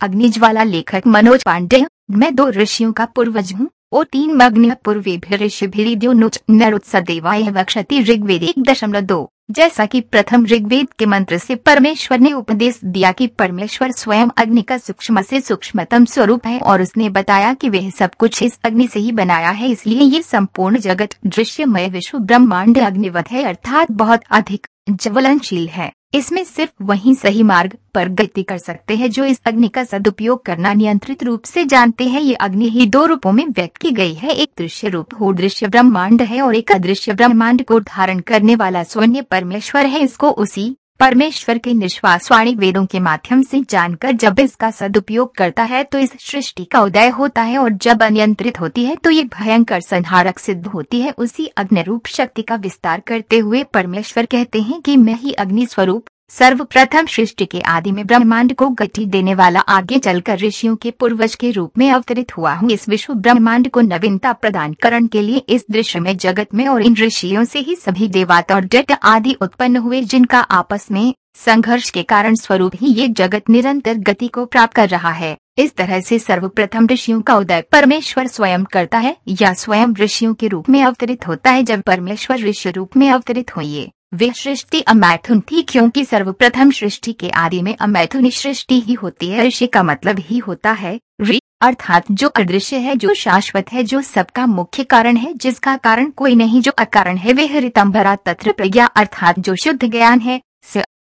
अग्निज्वाला लेखक मनोज पांडे, मैं दो ऋषियों का पूर्वज हूँ ओ तीन मग्न पूर्वी ऋषि भिरिद्योनुच, नरुत्सदेवाय वक्षति ऋग्वेद एक दशमलव दो। जैसा कि प्रथम ऋग्वेद के मंत्र से परमेश्वर ने उपदेश दिया कि परमेश्वर स्वयं अग्नि का सूक्ष्म से सूक्ष्मतम स्वरूप है और उसने बताया कि वह सब कुछ इस अग्नि से ही बनाया है, इसलिए ये संपूर्ण जगत दृश्यमय विश्व ब्रह्मांड अग्निवत है, अर्थात बहुत अधिक ज्वलनशील है। इसमें सिर्फ़ वही सही मार्ग पर गति कर सकते हैं जो इस अग्नि का सदुपयोग करना नियंत्रित रूप से जानते हैं। ये अग्नि ही दो रूपों में व्यक्त की गई है। एक दृश्य रूप हो दृश्य ब्रह्मांड है, और एक अदृश्य ब्रह्मांड को धारण करने वाला स्वर्ण परमेश्वर है। इसको उसी परमेश्वर के निश्वासवाणी वेदों के माध्यम से जानकर जब इसका सदुपयोग करता है तो इस सृष्टि का उदय होता है और जब अनियंत्रित होती है तो ये भयंकर संहारक सिद्ध होती है। उसी अग्नि रूप शक्ति का विस्तार करते हुए परमेश्वर कहते हैं कि मैं ही अग्नि स्वरूप सर्वप्रथम सृष्टि के आदि में ब्रह्मांड को गति देने वाला आगे चलकर ऋषियों के पूर्वज के रूप में अवतरित हुआ हूँ। इस विश्व ब्रह्मांड को नवीनता प्रदान करण के लिए इस दृश्य में जगत में और इन ऋषियों से ही सभी देवात और डेट आदि उत्पन्न हुए जिनका आपस में संघर्ष के कारण स्वरूप ही ये जगत निरंतर गति को प्राप्त कर रहा है। इस तरह से सर्वप्रथम ऋषियों का उदय परमेश्वर स्वयं करता है या स्वयं ऋषियों के रूप में अवतरित होता है जब परमेश्वर ऋषि रूप में अवतरित हुए वे सृष्टि अमैथुन थी क्योंकि सर्वप्रथम सृष्टि के आदि में अमैथुन सृष्टि ही होती है, ऋषि का मतलब ही होता है रि अर्थात जो अदृश्य है, जो शाश्वत है, जो सबका मुख्य कारण है, जिसका कारण कोई नहीं, जो अकारण है वह रितंभरा तत्र प्रज्ञा, अर्थात जो शुद्ध ज्ञान है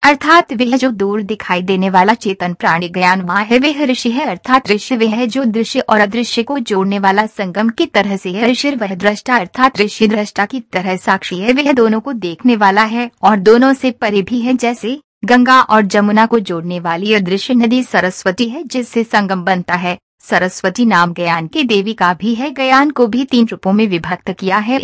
अर्थात वह जो दूर दिखाई देने वाला चेतन प्राणी ज्ञान वहाँ है, वह ऋषि है। अर्थात ऋषि वह है जो दृश्य और अदृश्य को जोड़ने वाला संगम की तरह से है। ऋषि वह दृष्टा, अर्थात ऋषि दृष्टा की तरह साक्षी है। वह दोनों को देखने वाला है और दोनों से परे भी है। जैसे गंगा और जमुना को जोड़ने वाली अदृश्य नदी सरस्वती है, जिससे संगम बनता है। सरस्वती नाम ज्ञान की देवी का भी है। ज्ञान को भी तीन रूपों में विभक्त किया है।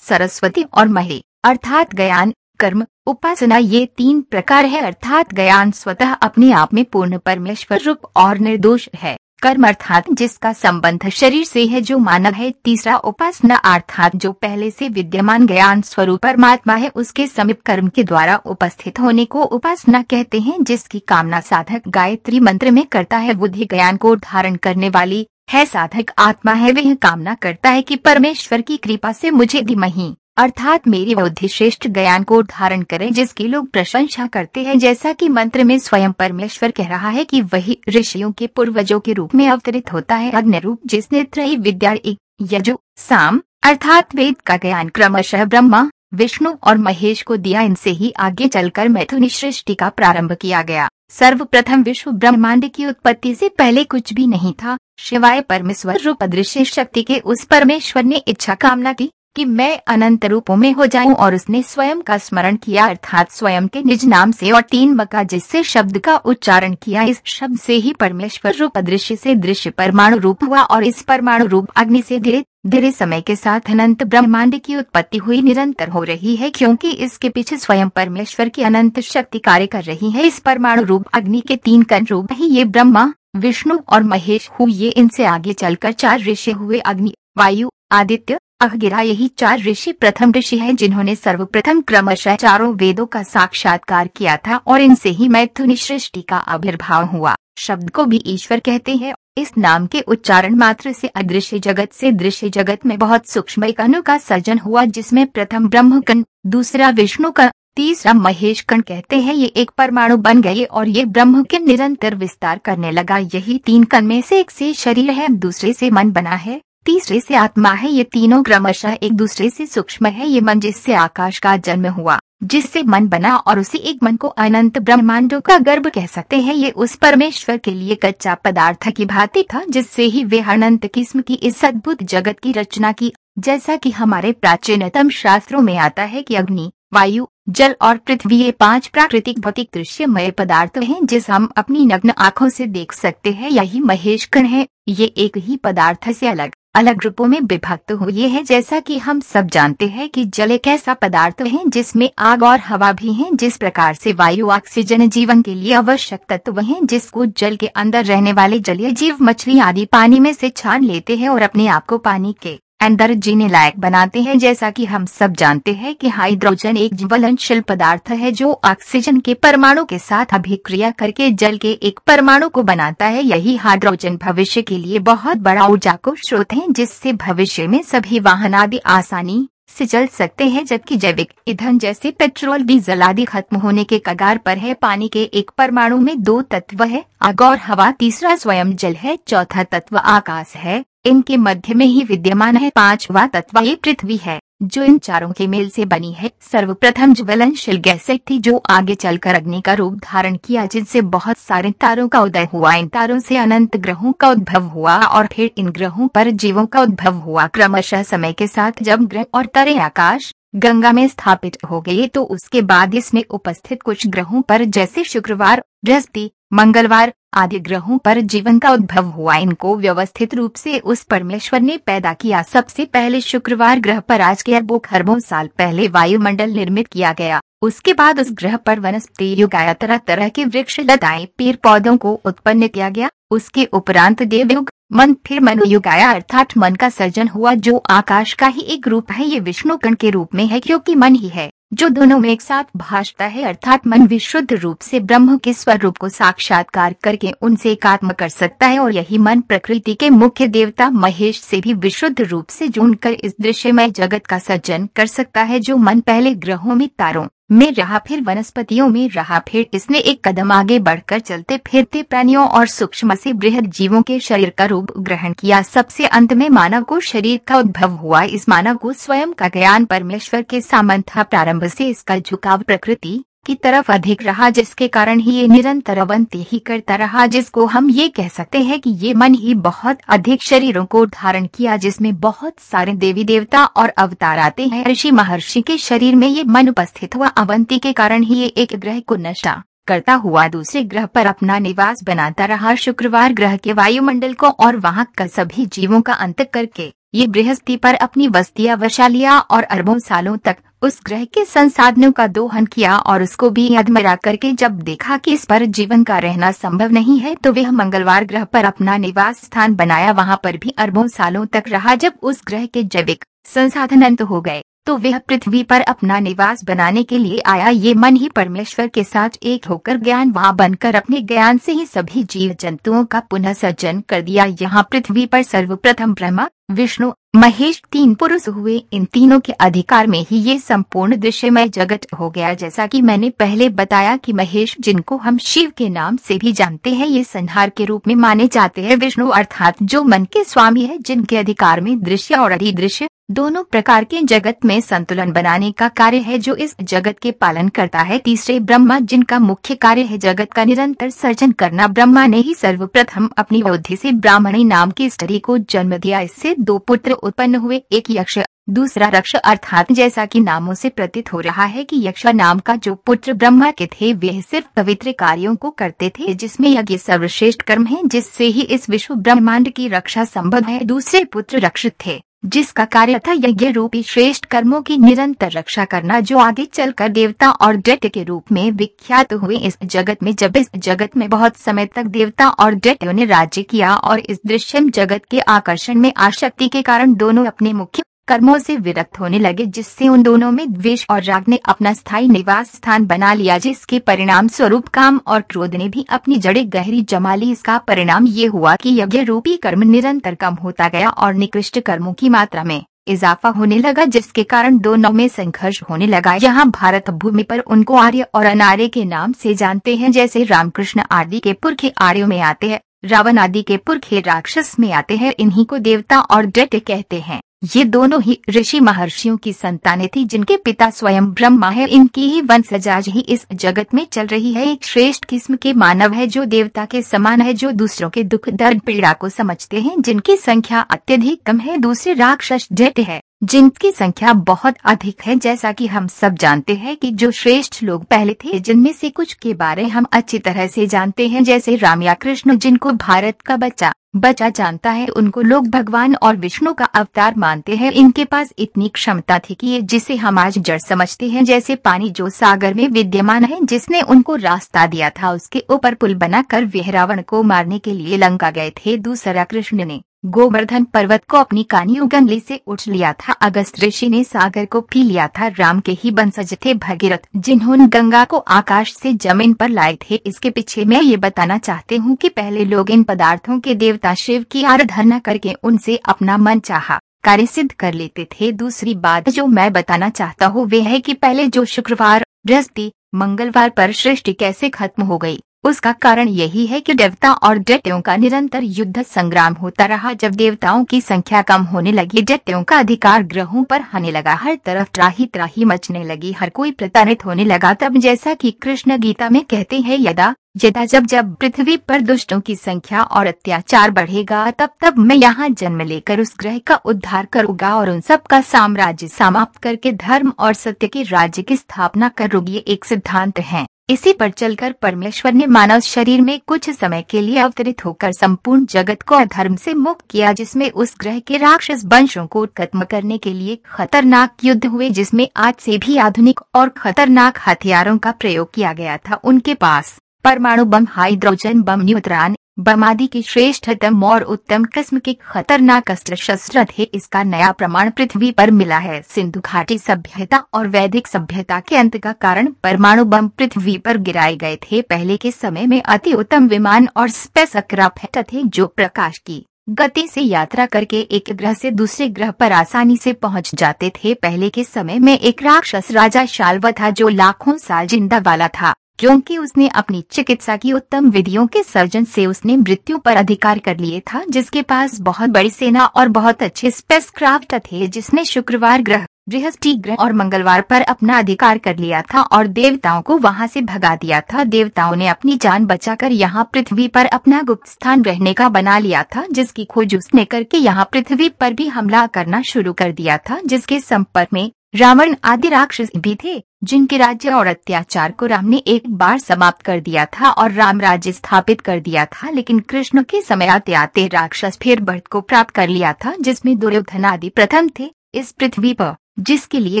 सरस्वती और महे। अर्थात ज्ञान कर्म, उपासना ये तीन प्रकार है, अर्थात ज्ञान स्वतः अपने आप में पूर्ण परमेश्वर रूप और निर्दोष है। कर्म अर्थात जिसका संबंध शरीर से है, जो मानव है। तीसरा उपासना अर्थात जो पहले से विद्यमान ज्ञान स्वरूप परमात्मा है, उसके समीप कर्म के द्वारा उपस्थित होने को उपासना कहते हैं, जिसकी कामना साधक गायत्री मंत्र में करता है। बुद्धि ज्ञान को धारण करने वाली है साधक आत्मा है, वह कामना करता है कि परमेश्वर की कृपा से मुझे धीमही अर्थात मेरी बुद्धि श्रेष्ठ ज्ञान को धारण करें, जिसकी लोग प्रशंसा करते हैं, जैसा कि मंत्र में स्वयं परमेश्वर कह रहा है कि वही ऋषियों के पूर्वजों के रूप में अवतरित होता है अग्नि रूप जिसने त्रय विद्या यजु, साम, अर्थात वेद का ज्ञान, क्रमशः ब्रह्मा, विष्णु और महेश को दिया, इनसे ही आगे चलकर मैथुनी सृष्टि का प्रारंभ किया गया। सर्वप्रथम विश्व ब्रह्मांड की उत्पत्ति से पहले कुछ भी नहीं था शिवाय परमेश्वर रूप, अदृश्य शक्ति के उस परमेश्वर ने इच्छा कामना की कि मैं अनंत रूपों में हो जाऊँ और उसने स्वयं का स्मरण किया, अर्थात स्वयं के निज नाम से और तीन बका जिससे शब्द का उच्चारण किया, इस शब्द से ही परमेश्वर रूप दृश्य से दृश्य परमाणु रूप हुआ और इस परमाणु रूप अग्नि से धीरे धीरे समय के साथ अनंत ब्रह्मांड की उत्पत्ति हुई, निरंतर हो रही है, क्योंकि इसके पीछे स्वयं परमेश्वर की अनंत शक्ति कार्य कर रही है, इस परमाणु रूप अग्नि के तीन कण रूप ही, ये ब्रह्मा, विष्णु और महेश हुए, इनसे आगे चलकर चार ऋषि हुए, अग्नि, वायु, आदित्य अहगिरा यही चार ऋषि प्रथम ऋषि हैं जिन्होंने सर्वप्रथम क्रमशः चारों वेदों का साक्षात्कार किया था और इनसे ही मैथुनी सृष्टि का आविर्भाव हुआ। शब्द को भी ईश्वर कहते हैं। इस नाम के उच्चारण मात्र से अदृश्य जगत से दृश्य जगत में बहुत सूक्ष्म कणु का सर्जन हुआ जिसमें प्रथम ब्रह्म कण दूसरा विष्णु कण तीसरा महेश कण कहते हैं। ये एक परमाणु बन गए और ये ब्रह्म के निरंतर विस्तार करने लगा। यही तीन कण में से एक से शरीर है, दूसरे से मन बना है। तीसरे से आत्मा है, ये तीनों क्रमशः एक दूसरे से सूक्ष्म है, ये मन जिससे आकाश का जन्म हुआ, जिससे मन बना और उसी एक मन को अनंत ब्रह्मांडों का गर्भ कह सकते हैं। ये उस परमेश्वर के लिए कच्चा पदार्थ की भांति था, जिससे ही वे अनंत किस्म की इस अद्भुत जगत की रचना की। जैसा कि हमारे प्राचीनतम शास्त्रों में आता है कि अग्नि, वायु, जल और पृथ्वी ये पाँच प्राकृतिक भौतिक दृश्यमय पदार्थ हैं, जिस हम अपनी नग्न आँखों से देख सकते हैं। यही महेश कण है, ये एक ही पदार्थ से अलग अलग रूपों में विभक्त हुई है जैसा कि हम सब जानते हैं कि जल एक ऐसा पदार्थ है, जिसमें आग और हवा भी हैं, जिस प्रकार से वायु ऑक्सीजन जीवन के लिए आवश्यक तत्व हैं, जिसको जल के अंदर रहने वाले जलीय जीव मछली आदि पानी में से छान लेते हैं और अपने आप को पानी के अंदर जीने लायक बनाते हैं, जैसा कि हम सब जानते हैं कि हाइड्रोजन एक ज्वलनशील पदार्थ है जो ऑक्सीजन के परमाणु के साथ अभिक्रिया करके जल के एक परमाणु को बनाता है। यही हाइड्रोजन भविष्य के लिए बहुत बड़ा ऊर्जा को स्रोत है, जिससे भविष्य में सभी वाहन आदि आसानी से चल सकते हैं, जबकि जैविक ईंधन जैसे पेट्रोल, डीजल आदि खत्म होने के कगार पर है। पानी के एक परमाणु में दो तत्व है, आग और हवा, तीसरा स्वयं जल है, चौथा तत्व आकाश है। इनके मध्य में ही विद्यमान है पांचवा तत्व, ये पृथ्वी है, जो इन चारों के मेल से बनी है। सर्वप्रथम ज्वलनशील गैस थी जो आगे चलकर अग्नि का रूप धारण किया, जिनसे बहुत सारे तारों का उदय हुआ। इन तारों से अनंत ग्रहों का उद्भव हुआ और फिर इन ग्रहों पर जीवों का उद्भव हुआ। क्रमशः समय के साथ जब ग्रह और तरे आकाश गंगा में स्थापित हो गए तो उसके बाद इसमें उपस्थित कुछ ग्रहों पर, जैसे शुक्रवार, बृहस्पति, मंगलवार आदि ग्रहों पर जीवन का उद्भव हुआ। इनको व्यवस्थित रूप से उस परमेश्वर ने पैदा किया। सबसे पहले शुक्रवार ग्रह पर आज के अरबों खरबों साल पहले वायुमंडल निर्मित किया गया। उसके बाद उस ग्रह पर वनस्पति युग आया तरह तरह के वृक्ष, लताएँ पेड़ पौधों को उत्पन्न किया गया। उसके उपरांत देवयुग मन फिर मनुयुग आया, अर्थात मन का सर्जन हुआ, जो आकाश का ही एक रूप है। ये विष्णु कण के रूप में है, क्योंकि मन ही है, जो दोनों में एक साथ भाषता है, अर्थात मन विशुद्ध रूप से ब्रह्म के स्वरूप को साक्षात्कार करके उनसे एकात्म कर सकता है, और यही मन प्रकृति के मुख्य देवता महेश से भी विशुद्ध रूप से जुड़कर इस दृश्यमय जगत का सर्जन कर सकता है, जो मन पहले ग्रहों में तारों में रहा फिर वनस्पतियों में रहा फिर इसने एक कदम आगे बढ़कर चलते फिरते प्राणियों और सूक्ष्म से बृहद जीवों के शरीर का रूप ग्रहण किया। सबसे अंत में मानव को शरीर का उद्भव हुआ। इस मानव को स्वयं का ज्ञान परमेश्वर के सामंथा प्रारंभ से इसका झुकाव प्रकृति की तरफ़ अधिक रहा जिसके कारण ही ये निरंतर अवंती ही करता रहा, जिसको हम ये कह सकते हैं कि ये मन ही बहुत अधिक शरीरों को धारण किया, जिसमें बहुत सारे देवी देवता और अवतार आते हैं। ऋषि महर्षि के शरीर में ये मन उपस्थित हुआ। अवंती के कारण ही ये एक ग्रह को नशा करता हुआ दूसरे ग्रह पर अपना निवास बनाता रहा। शुक्रवार ग्रह के वायुमंडल को और वहाँ का सभी जीवों का अंत करके ये बृहस्पति पर अपनी बस्तियाँ वसा लिया और अरबों सालों तक उस ग्रह के संसाधनों का दोहन किया और उसको भी अधमरा करके जब देखा कि इस पर जीवन का रहना संभव नहीं है तो वह मंगलवार ग्रह पर अपना निवास स्थान बनाया। वहाँ पर भी अरबों सालों तक रहा जब उस ग्रह के जैविक संसाधन अंत हो गए। तो वह पृथ्वी पर अपना निवास बनाने के लिए आया। ये मन ही परमेश्वर के साथ एक होकर ज्ञान वहाँ बनकर अपने ज्ञान से ही सभी जीव जंतुओं का पुनः सर्जन कर दिया। यहाँ पृथ्वी पर सर्वप्रथम ब्रह्मा, विष्णु, महेश तीन पुरुष हुए। इन तीनों के अधिकार में ही ये संपूर्ण दृश्यमय जगत हो गया। जैसा कि मैंने पहले बताया कि महेश, जिनको हम शिव के नाम से भी जानते हैं, ये संहार के रूप में माने जाते हैं। विष्णु अर्थात जो मन के स्वामी है, जिनके अधिकार में दृश्य और अधिदृश्य दोनों प्रकार के जगत में संतुलन बनाने का कार्य है जो इस जगत के पालन करता है। तीसरे ब्रह्मा, जिनका मुख्य कार्य है जगत का निरंतर सर्जन करना। ब्रह्मा ने ही सर्वप्रथम अपनी बुद्धि से ब्राह्मणी नाम की स्त्री को जन्म दिया। इससे दो पुत्र उत्पन्न हुए। एक यक्ष, दूसरा रक्ष, अर्थात जैसा कि नामों से प्रतीत हो रहा है कि यक्ष नाम का जो पुत्र ब्रह्मा के थे, वे सिर्फ़ पवित्र कार्यों को करते थे, जिसमें यज्ञ सर्वश्रेष्ठ कर्म है, जिससे ही इस विश्व ब्रह्मांड की रक्षा संभव है। दूसरे पुत्र रक्ष थे। जिसका कार्य था यज्ञ रूपी श्रेष्ठ कर्मों की निरंतर रक्षा करना, जो आगे चलकर देवता और दैत्य के रूप में विख्यात हुए इस जगत में, जब इस जगत में बहुत समय तक देवता और दैत्यों ने राज्य किया और इस दृश्यम जगत के आकर्षण में आशक्ति के कारण दोनों अपने मुख्य कर्मों से विरक्त होने लगे, जिससे उन दोनों में द्वेष और राग ने अपना स्थायी निवास स्थान बना लिया, जिसके परिणाम स्वरूप काम और क्रोध ने भी अपनी जड़ें गहरी जमा ली। इसका परिणाम ये हुआ कि यज्ञ रूपी कर्म निरंतर कम होता गया और निकृष्ट कर्मों की मात्रा में इजाफा होने लगा, जिसके कारण दोनों में संघर्ष होने लगा। यहाँ भारत भूमि पर उनको आर्य और अनार्य के नाम से जानते हैं, जैसे रामकृष्ण आदि के पुरखे आर्यों में आते हैं, रावण आदि के पुरखे राक्षस में आते हैं, इन्हीं को देवता और दैत्य कहते हैं। ये दोनों ही ऋषि महर्षियों की संतानें थी, जिनके पिता स्वयं ब्रह्मा है। इनकी ही वंशज आज ही इस जगत में चल रही है। एक श्रेष्ठ किस्म के मानव है, जो देवता के समान है, जो दूसरों के दुख, दर्द, पीड़ा को समझते हैं। जिनकी संख्या अत्यधिक कम है, दूसरे राक्षस जट है। जिनकी संख्या बहुत अधिक है, जैसा कि हम सब जानते हैं कि जो श्रेष्ठ लोग पहले थे, जिनमें से कुछ के बारे हम अच्छी तरह से जानते हैं, जैसे राम या कृष्ण, जिनको भारत का बच्चा बचा जानता है, उनको लोग भगवान और विष्णु का अवतार मानते हैं। इनके पास इतनी क्षमता थी कि ये जिसे हम आज जड़ समझते हैं, जैसे पानी जो सागर में विद्यमान है, जिसने उनको रास्ता दिया था, उसके ऊपर पुल बनाकर वेहरावण को मारने के लिए लंका गए थे। दूसरा कृष्ण ने गोवर्धन पर्वत को अपनी कानी उगंगली से उठ लिया था। अगस्त ऋषि ने सागर को पी लिया था। राम के ही बंसज थे भगीरथ, जिन्होंने गंगा को आकाश से ज़मीन पर लाए थे। इसके पीछे मैं ये बताना चाहती हूँ कि पहले लोग इन पदार्थों के देवता शिव की आराधना करके उनसे अपना मन चाहा, कार्य सिद्ध कर लेते थे। दूसरी बात जो मैं बताना चाहता हूँ वे है कि पहले जो शुक्रवार, बृहस्पति, मंगलवार पर सृष्टि कैसे खत्म हो गई उसका कारण यही है कि देवता और दैत्यों का निरंतर युद्ध संग्राम होता रहा। जब देवताओं की संख्या कम होने लगी दैत्यों का अधिकार ग्रहों पर होने लगा। हर तरफ़ त्राही त्राही मचने लगी, हर कोई प्रताड़ित होने लगा। तब जैसा कि कृष्ण गीता में कहते हैं, यदा यदा जब जब पृथ्वी पर दुष्टों की संख्या और अत्याचार बढ़ेगा, तब तब मैं यहाँ जन्म लेकर उस ग्रह का उद्धार करूँगा और उन सब का साम्राज्य समाप्त करके धर्म और सत्य के राज्य की स्थापना करूँगी। एक सिद्धांत है। इसी पर चलकर परमेश्वर ने मानव शरीर में कुछ समय के लिए अवतरित होकर संपूर्ण जगत को अधर्म से मुक्त किया, जिसमें उस ग्रह के राक्षस वंशों को खत्म करने के लिए खतरनाक युद्ध हुए, जिसमें आज से भी आधुनिक और खतरनाक हथियारों का प्रयोग किया गया था। उनके पास परमाणु बम, हाइड्रोजन बम, न्यूट्रॉन बम आदि की श्रेष्ठतम और उत्तम किस्म के खतरनाक अस्त्र शस्त्र थे। इसका नया प्रमाण पृथ्वी पर मिला है। सिंधु घाटी सभ्यता और वैदिक सभ्यता के अंत का कारण परमाणु बम पृथ्वी पर गिराए गए थे। पहले के समय में अति उत्तम विमान और स्पेस क्राफ्ट थे जो प्रकाश की गति से यात्रा करके एक ग्रह से दूसरे ग्रह पर आसानी से पहुँच जाते थे। पहले के समय में एक राक्षस राजा शाल्व था जो लाखों साल ज़िंदा वाला था। क्योंकि उसने अपनी चिकित्सा की उत्तम विधियों के सर्जन से उसने मृत्यु पर अधिकार कर लिए था, जिसके पास बहुत बड़ी सेना और बहुत अच्छे स्पेस क्राफ्ट थे, जिसने शुक्रवार ग्रह, बृहस्पति ग्रह और मंगलवार पर अपना अधिकार कर लिया था और देवताओं को वहाँ से भगा दिया था। देवताओं ने अपनी जान बचाकर यहाँ पृथ्वी पर अपना गुप्त स्थान रहने का बना लिया था, जिसकी खोज उसने करके यहाँ पृथ्वी पर भी हमला करना शुरू कर दिया था, जिसके संपर्क में रावण आदि राक्षस भी थे, जिनके राज्य और अत्याचार को राम ने एक बार समाप्त कर दिया था और राम राज्य स्थापित कर दिया था, लेकिन कृष्ण के समय आते आते राक्षस फिर बढ़त को प्राप्त कर लिया था, जिसमें दुर्योधन आदि प्रथम थे, इस पृथ्वी पर, जिसके लिए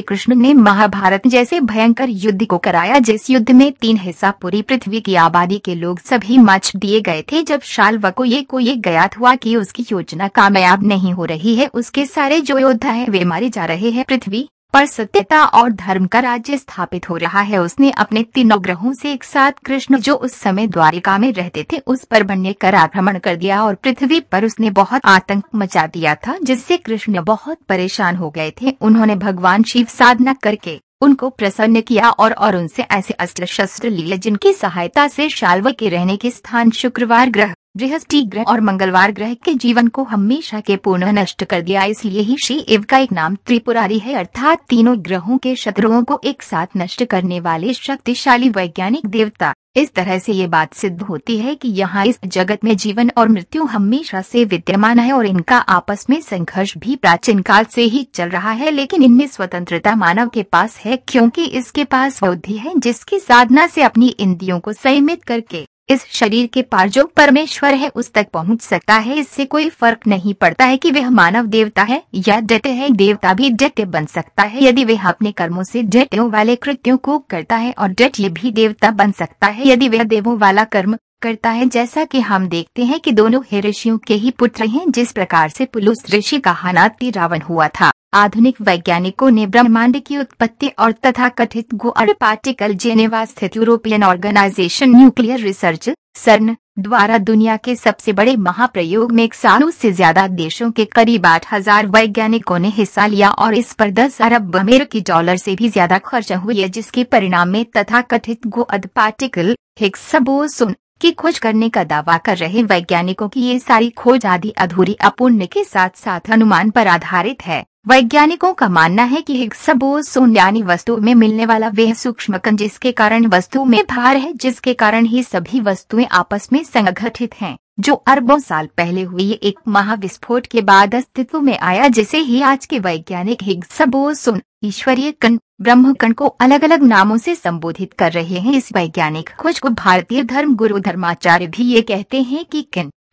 कृष्ण ने महाभारत जैसे भयंकर युद्ध को कराया, जिस युद्ध में तीन हिस्सा पूरी पृथ्वी की आबादी के लोग सभी मच दिए गए थे, जब शाल्व को ये को ये ज्ञात हुआ कि उसकी योजना कामयाब नहीं हो रही है, उसके सारे जो योद्धा है वे मारे जा रहे हैं पृथ्वी। पर सत्यता और धर्म का राज्य स्थापित हो रहा है। उसने अपने तीनों ग्रहों से एक साथ कृष्ण, जो उस समय द्वारिका में रहते थे, उस पर बनने कर आक्रमण कर दिया और पृथ्वी पर उसने बहुत आतंक मचा दिया था, जिससे कृष्ण बहुत परेशान हो गए थे। उन्होंने भगवान शिव साधना करके उनको प्रसन्न किया और और उनसे ऐसे अस्त्र शस्त्र लिए, जिनकी सहायता से शाल्व के रहने के स्थान शुक्रवार ग्रह बृहस्पति ग्रह और मंगलवार ग्रह के जीवन को हमेशा के पूर्ण नष्ट कर दिया। इसलिए ही शिव का एक नाम त्रिपुरारी है, अर्थात तीनों ग्रहों के शत्रुओं को एक साथ नष्ट करने वाले शक्तिशाली वैज्ञानिक देवता। इस तरह से ये बात सिद्ध होती है कि यहाँ इस जगत में जीवन और मृत्यु हमेशा से विद्यमान है और इनका आपस में संघर्ष भी प्राचीन काल से ही चल रहा है, लेकिन इनमें स्वतंत्रता मानव के पास है, क्योंकि इसके पास बुद्धि है, जिसकी साधना से अपनी इंद्रियों को संयमित करके इस शरीर के पार जो परमेश्वर है, उस तक पहुँच सकता है। इससे कोई फ़र्क नहीं पड़ता है कि वह मानव देवता है या दैत्य है। देवता भी दैत्य बन सकता है। यदि वह अपने कर्मों से दैत्यों वाले कृत्यों को करता है और दैत्य भी देवता बन सकता है, यदि वह देवों वाला कर्म करता है, जैसा कि हम देखते हैं कि दोनों ही ऋषियों के ही पुत्र हैं, जिस प्रकार से पुलुस ऋषि का हानाती रावण हुआ था। आधुनिक वैज्ञानिकों ने ब्रह्मांड की उत्पत्ति और तथा कथित गोअर पार्टिकल जेनेवा स्थित European organisation nuclear research, CERN, द्वारा दुनिया के सबसे बड़े महाप्रयोग में एक सालों से ज़्यादा देशों के करीब आठ हज़ार वैज्ञानिकों ने हिस्सा लिया और इस पर दस अरब अमेरिकी डॉलर से भी ज़्यादा खर्च हुई है जिसके परिणाम में तथा कथित गोअद पार्टिकल बोसोन की खोज करने का दावा कर रहे वैज्ञानिकों की ये सारी खोज आदि अधूरी अपूर्ण के साथ साथ अनुमान पर आधारित है। वैज्ञानिकों का मानना है कि हिग्स बोसोन यानी वस्तु में मिलने वाला वह सूक्ष्म कण जिसके कारण वस्तु में भार है, जिसके कारण ही सभी वस्तुएँ आपस में संगठित हैं, जो अरबों साल पहले हुई एक महाविस्फोट के बाद अस्तित्व में आया, जिसे ही आज के वैज्ञानिक हिग्स बोसोन ईश्वरीय कण ब्रह्म कण को अलग अलग नामों से संबोधित कर रहे हैं। इस वैज्ञानिक खोज को भारतीय धर्म गुरु धर्माचार्य भी ये कहते हैं कि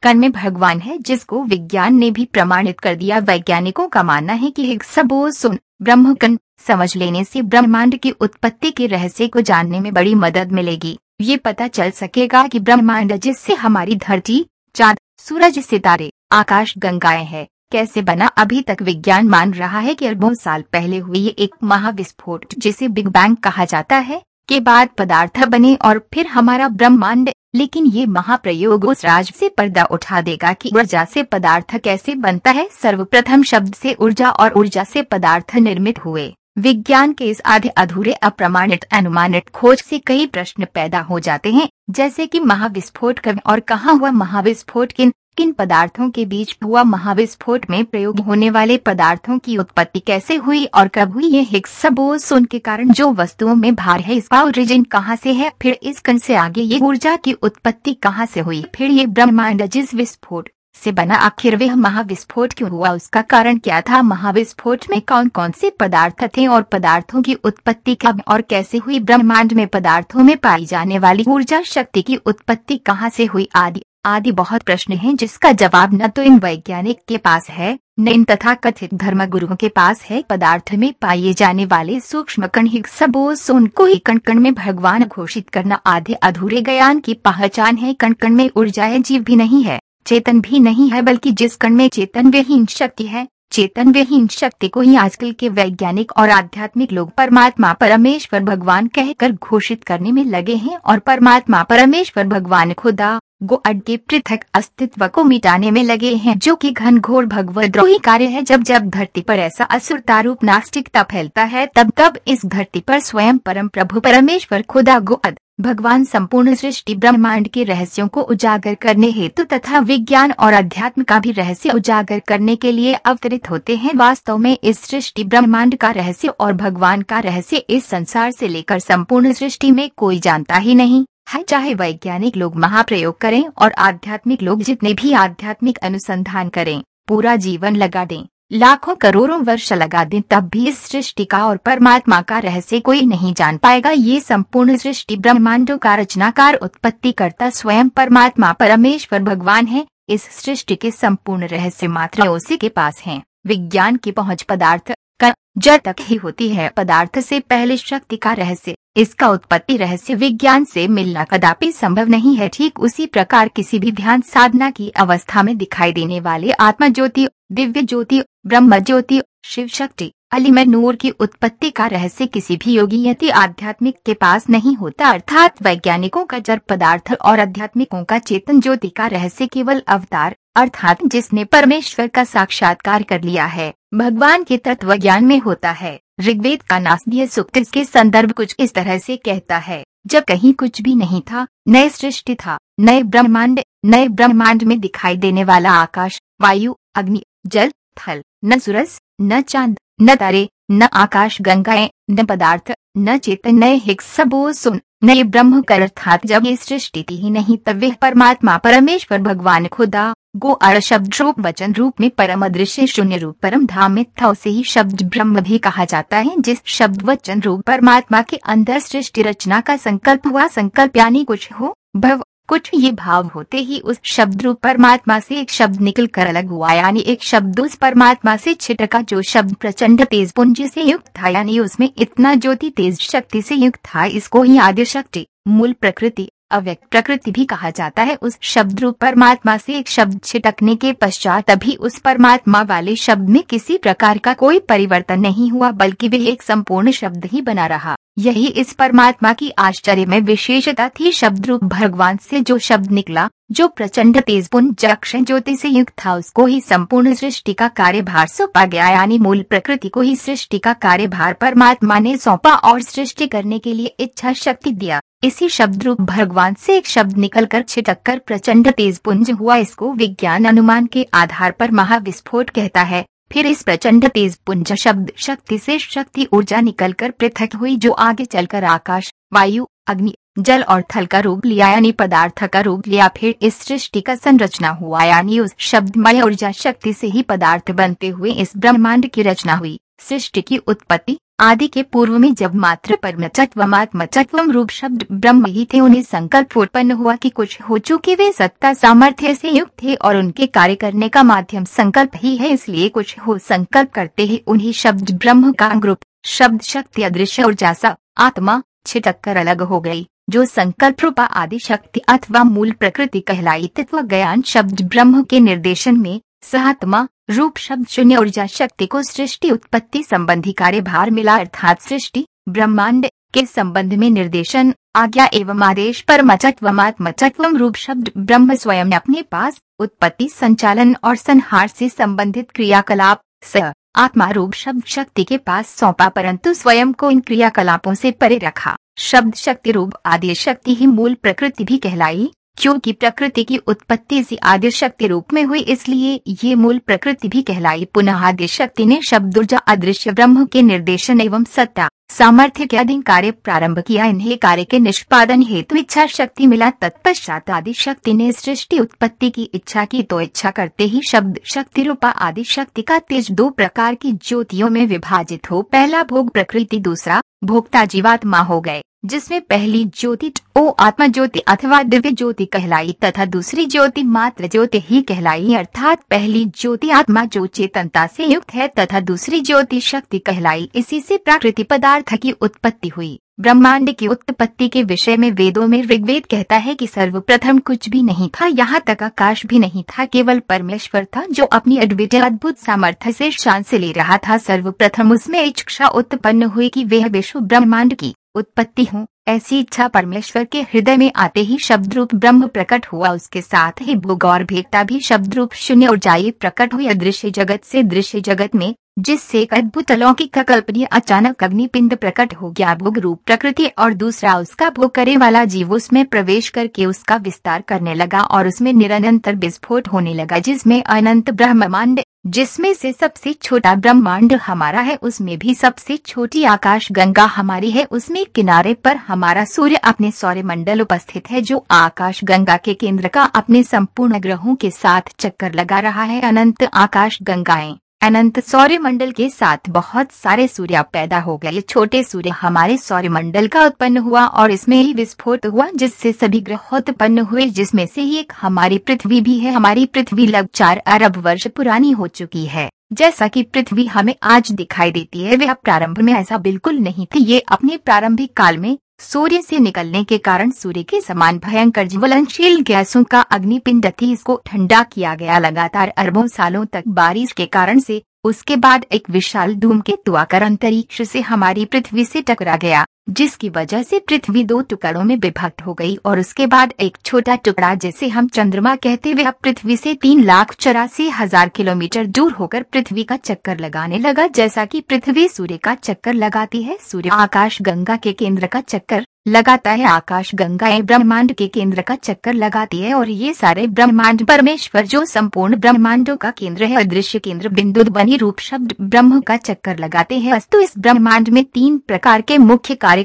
में भगवान है, जिसको विज्ञान ने भी प्रमाणित कर दिया। वैज्ञानिकों का मानना है कि सुन ब्रह्म कण समझ लेने से ब्रह्मांड की उत्पत्ति के रहस्य को जानने में बड़ी मदद मिलेगी। ये पता चल सकेगा कि ब्रह्मांड जिससे हमारी धरती, चाँद, सूरज, सितारे, आकाश, गंगाएँ हैं, कैसे बना अभी तक विज्ञान मान रहा है कि अरबों साल पहले हुई एक महाविस्फोट, जिसे बिग बैंग कहा जाता है। के बाद पदार्थ बने और फिर हमारा ब्रह्मांड, लेकिन ये महाप्रयोग उस राज से पर्दा उठा देगा कि ऊर्जा से पदार्थ कैसे बनता है। सर्वप्रथम शब्द से ऊर्जा और ऊर्जा से पदार्थ निर्मित हुए। विज्ञान के इस आधे अधूरे, अप्रमाणित, अनुमानित खोज से कई प्रश्न पैदा हो जाते हैं, जैसे कि महाविस्फोट कब और कहाँ हुआ महाविस्फोट, किन किन पदार्थों के बीच हुआ महाविस्फोट में प्रयोग होने वाले पदार्थों की उत्पत्ति कैसे हुई और कब हुई ये हिग्स बोसोन के कारण जो वस्तुओं में भार है, इसका ओरिजिन कहाँ से है, फिर इस कण से आगे ये ऊर्जा की उत्पत्ति कहाँ से हुई, फिर ये ब्रह्मांड जिस विस्फोट से बना आखिर वह महाविस्फोट क्यों हुआ? उसका कारण क्या था? महाविस्फोट में कौन कौन से पदार्थ थे और पदार्थों की उत्पत्ति कब और कैसे हुई? ब्रह्मांड में पदार्थों में पाई जाने वाली ऊर्जा शक्ति की उत्पत्ति कहाँ से हुई? आदि आदि बहुत प्रश्न हैं जिसका जवाब न तो इन वैज्ञानिक के पास है, न इन तथा कथित धर्म गुरुओं के पास है। पदार्थ में पाए जाने वाले सूक्ष्म कण बोसोन को ही कण कण में भगवान घोषित करना आधे अधूरे ज्ञान की पहचान है। कण कण में ऊर्जा जीव भी नहीं है। चेतन भी नहीं है, बल्कि जिस कण में चेतन विहीन शक्ति है, चेतन विहीन शक्ति को ही आजकल के वैज्ञानिक और आध्यात्मिक लोग परमात्मा, परमेश्वर भगवान कहकर घोषित करने में लगे हैं और परमात्मा, परमेश्वर भगवान खुदा गोअड के पृथक अस्तित्व को मिटाने में लगे हैं, जो कि घन घोर भगवद्रोही कार्य है। जब जब धरती पर ऐसा असुरतारूप नास्तिकता फैलता है, तब तब इस धरती पर स्वयं परम प्रभु, परमेश्वर खुदा गोअद भगवान संपूर्ण सृष्टि ब्रह्मांड के रहस्यों को उजागर करने हेतु तथा विज्ञान और अध्यात्म का भी रहस्य उजागर करने के लिए अवतरित होते हैं। वास्तव में इस सृष्टि ब्रह्मांड का रहस्य और भगवान का रहस्य इस संसार से लेकर संपूर्ण सृष्टि में कोई जानता ही नहीं है। चाहे वैज्ञानिक लोग महाप्रयोग करें और आध्यात्मिक लोग जितने भी आध्यात्मिक अनुसंधान करें, पूरा जीवन लगा दें। लाखों करोड़ों वर्ष लगा दें, तब भी इस सृष्टि का और परमात्मा का रहस्य कोई नहीं जान पाएगा। ये संपूर्ण सृष्टि ब्रह्मांडों का रचनाकार उत्पत्ति करता स्वयं परमात्मा परमेश्वर भगवान है। इस सृष्टि के संपूर्ण रहस्य मात्र उसी के पास है। विज्ञान की पहुँच पदार्थ का जड़ तक ही होती है। पदार्थ से पहले शक्ति का रहस्य, इसका उत्पत्ति रहस्य विज्ञान से मिलना कदापि संभव नहीं है। ठीक उसी प्रकार किसी भी ध्यान साधना की अवस्था में दिखाई देने वाले आत्मा ज्योति दिव्य ज्योति ब्रह्म ज्योति शिव शक्ति अलीमय नूर की उत्पत्ति का रहस्य किसी भी योगी यति आध्यात्मिक के पास नहीं होता अर्थात वैज्ञानिकों का जड़ पदार्थ और आध्यात्मिकों का चेतन ज्योति का रहस्य केवल अवतार, अर्थात जिसने परमेश्वर का साक्षात्कार कर लिया है, भगवान के तत्व ज्ञान में होता है। ऋग्वेद का नास्दीय सूक्त इसके संदर्भ कुछ इस तरह से कहता है, जब कहीं कुछ भी नहीं था, नए सृष्टि था, नए ब्रह्मांड नए ब्रह्मांड में दिखाई देने वाला आकाश, वायु, अग्नि, जल, थल, न सूरज न चाँद, न तारे, न आकाश, गंगाएँ, न पदार्थ, न चेतन नए हिक्स सुन नए ब्रह्म कर अर्थात जब ये सृष्टि ही नहीं, तब वह परमात्मा, परमेश्वर, भगवान, खुदा, गो अर शब्द रूप, वचन रूप में परम अदृश्य, शून्य रूप, परम धाम में था, उसे ही शब्द ब्रह्म भी कहा जाता है, जिस शब्द, वचन रूप, परमात्मा के अंदर सृष्टि रचना का संकल्प हुआ, संकल्प यानी कुछ हो, भव कुछ ये भाव होते ही उस शब्द रूप परमात्मा से एक शब्द निकल कर अलग हुआ, यानी एक शब्द उस परमात्मा से छिटका जो शब्द प्रचंड तेज पुंज से युक्त था, यानी उसमें इतना ज्योति तेज शक्ति से युक्त था, इसको ही आदि शक्ति, मूल प्रकृति अव्यक्त प्रकृति भी कहा जाता है। उस शब्द रूप परमात्मा से एक शब्द छिटकने के पश्चात अभी उस परमात्मा वाले शब्द में किसी प्रकार का कोई परिवर्तन नहीं हुआ, बल्कि वे एक संपूर्ण शब्द ही बना रहा। यही इस परमात्मा की आश्चर्य में विशेषता थी। शब्द रूप भगवान से जो शब्द निकला, जो प्रचंड तेज पुंज अक्षय ज्योति से युक्त था, उसको ही संपूर्ण सृष्टि का कार्यभार सौंपा गया। यानी मूल प्रकृति को ही सृष्टि का कार्यभार परमात्मा ने सौंपा और सृष्टि करने के लिए इच्छा शक्ति दिया। इसी शब्द रूप भगवान से एक शब्द निकलकर छिटक कर प्रचंड तेज पुंज हुआ। इसको विज्ञान अनुमान के आधार पर महाविस्फोट कहता है। फिर इस प्रचंड तेज पुंज शब्द शक्ति से शक्ति ऊर्जा निकलकर पृथक हुई, जो आगे चलकर आकाश, वायु, अग्नि, जल और थल का रूप लिया, यानी पदार्थ का रूप लिया। फिर इस सृष्टि का संरचना हुआ, यानी उस शब्दमय ऊर्जा शक्ति से ही पदार्थ बनते हुए इस ब्रह्मांड की रचना हुई। सृष्टि की उत्पत्ति आदि के पूर्व में जब मात्र परमचत्वमात्मचत्वम रूप शब्द ब्रह्म ही थे, उन्हें संकल्प उत्पन्न हुआ कि कुछ हो चुके वे सत्ता सामर्थ्य से युक्त थे और उनके कार्य करने का माध्यम संकल्प ही है, इसलिए कुछ हो संकल्प करते ही, उन्हीं शब्द ब्रह्म का ग्रुप शब्द शक्ति अदृश्य और सा आत्मा छिटक कर अलग हो गई, जो संकल्प रूपा आदि शक्ति अथवा मूल प्रकृति कहलाई तत्व ज्ञान शब्द ब्रह्म के निर्देशन में सातवा रूप शब्द शून्य ऊर्जा शक्ति को सृष्टि उत्पत्ति संबंधी कार्यभार मिला अर्थात सृष्टि, ब्रह्मांड के संबंध में निर्देशन, आज्ञा एवं आदेश पर परमचत्वमात्मचत्वम रूप शब्द ब्रह्म स्वयं अपने पास उत्पत्ति संचालन और संहार से संबंधित क्रियाकलाप, स, आत्मा रूप शब्द शक्ति के पास सौंपा परंतु स्वयं को इन क्रियाकलापों से परे रखा। शब्द शक्ति रूप आदि शक्ति ही मूल प्रकृति भी कहलाई। क्योंकि प्रकृति की उत्पत्ति इसी आदि शक्ति रूप में हुई, इसलिए ये मूल प्रकृति भी कहलाई। पुनः आदि शक्ति ने शब्द ऊर्जा, अदृश्य ब्रह्म के निर्देशन एवं सत्ता, सामर्थ्य के अधीन कार्य प्रारंभ किया। इन्हें कार्य के निष्पादन हेतु इच्छा शक्ति मिला। तत्पश्चात आदि शक्ति ने सृष्टि उत्पत्ति की इच्छा की तो इच्छा करते ही शब्द शक्ति रूपा आदि शक्ति का तेज दो प्रकार की ज्योतियों में विभाजित हो। पहला भोग प्रकृति, दूसरा भोक्ता जीवात्मा हो गए, जिसमें पहली ज्योति ओ आत्मा ज्योति अथवा दिव्य ज्योति कहलाई तथा दूसरी ज्योति मात्र ज्योति ही कहलाई, अर्थात पहली ज्योति आत्मा जो चेतनता से युक्त है तथा दूसरी ज्योति शक्ति कहलाई। इसी से प्राकृतिक पदार्थ की उत्पत्ति हुई। ब्रह्मांड की उत्पत्ति के विषय में वेदों में ऋग्वेद कहता है कि सर्वप्रथम कुछ भी नहीं था, यहाँ तक आकाश भी नहीं था, केवल परमेश्वर था, जो अपनी अद्वितीय अद्भुत सामर्थ्य से शान से ले रहा था। सर्वप्रथम उसमें इच्छा उत्पन्न हुई कि वह विश्व ब्रह्मांड की उत्पत्ति हो। ऐसी इच्छा परमेश्वर के हृदय में आते ही शब्द रूप ब्रह्म प्रकट हुआ। उसके साथ ही भोग और भी शब्द रूप शून्य ऊर्जाई प्रकट हुई। अदृश्य जगत से दृश्य जगत में जिससे एक अद्भुत अलौकिक कल्पनीय अचानक अग्निपिंड प्रकट हो गया। भोग रूप प्रकृति और दूसरा उसका भोग करे वाला जीव उसमें प्रवेश करके उसका विस्तार करने लगा और उसमें निरंतर विस्फोट होने लगा, जिसमें अनंत ब्रह्मांड, जिसमें से सबसे छोटा ब्रह्मांड हमारा है, उसमें भी सबसे छोटी आकाश गंगा हमारी है, उसमें किनारे पर हमारा सूर्य अपने सौर्य मंडल उपस्थित है, जो आकाश गंगा के केंद्र का अपने संपूर्ण ग्रहों के साथ चक्कर लगा रहा है। अनंत आकाश गंगाएँ। अनंत सौर्य मंडल के साथ बहुत सारे सूर्य पैदा हो गए। छोटे सूर्य हमारे सौर्य मंडल का उत्पन्न हुआ और इसमें ही विस्फोट हुआ, जिससे सभी ग्रह उत्पन्न हुए, जिसमें से ही एक हमारी पृथ्वी भी है। हमारी पृथ्वी लगभग चार अरब वर्ष पुरानी हो चुकी है। जैसा कि पृथ्वी हमें आज दिखाई देती है, वह प्रारंभ में ऐसा बिल्कुल नहीं थी। ये अपने प्रारंभिक काल में सूर्य से निकलने के कारण सूर्य के समान भयंकर ज्वलनशील गैसों का अग्निपिंड थी। इसको ठंडा किया गया। लगातार अरबों सालों तक बारिश के कारण से उसके बाद एक विशाल धूमकेतु आकर अंतरिक्ष से हमारी पृथ्वी से टकरा गया, जिसकी वजह से पृथ्वी दो टुकड़ों में विभक्त हो गई और उसके बाद एक छोटा टुकड़ा जिसे हम चंद्रमा कहते हुए अब पृथ्वी से तीन लाख चौरासी हज़ार किलोमीटर दूर होकर पृथ्वी का चक्कर लगाने लगा, जैसा कि पृथ्वी सूर्य का चक्कर लगाती है, सूर्य आकाश गंगा के केंद्र का चक्कर लगाता है। आकाश, गंगा ब्रह्मांड के केंद्र का चक्कर लगाती है और ये सारे ब्रह्मांड परमेश्वर, जो संपूर्ण ब्रह्मांडों का केंद्र है, अदृश्य केंद्र बिंदु बनी रूप शब्द ब्रह्म का चक्कर लगाते हैं। अस्तु, इस ब्रह्मांड में तीन प्रकार के मुख्य कार्य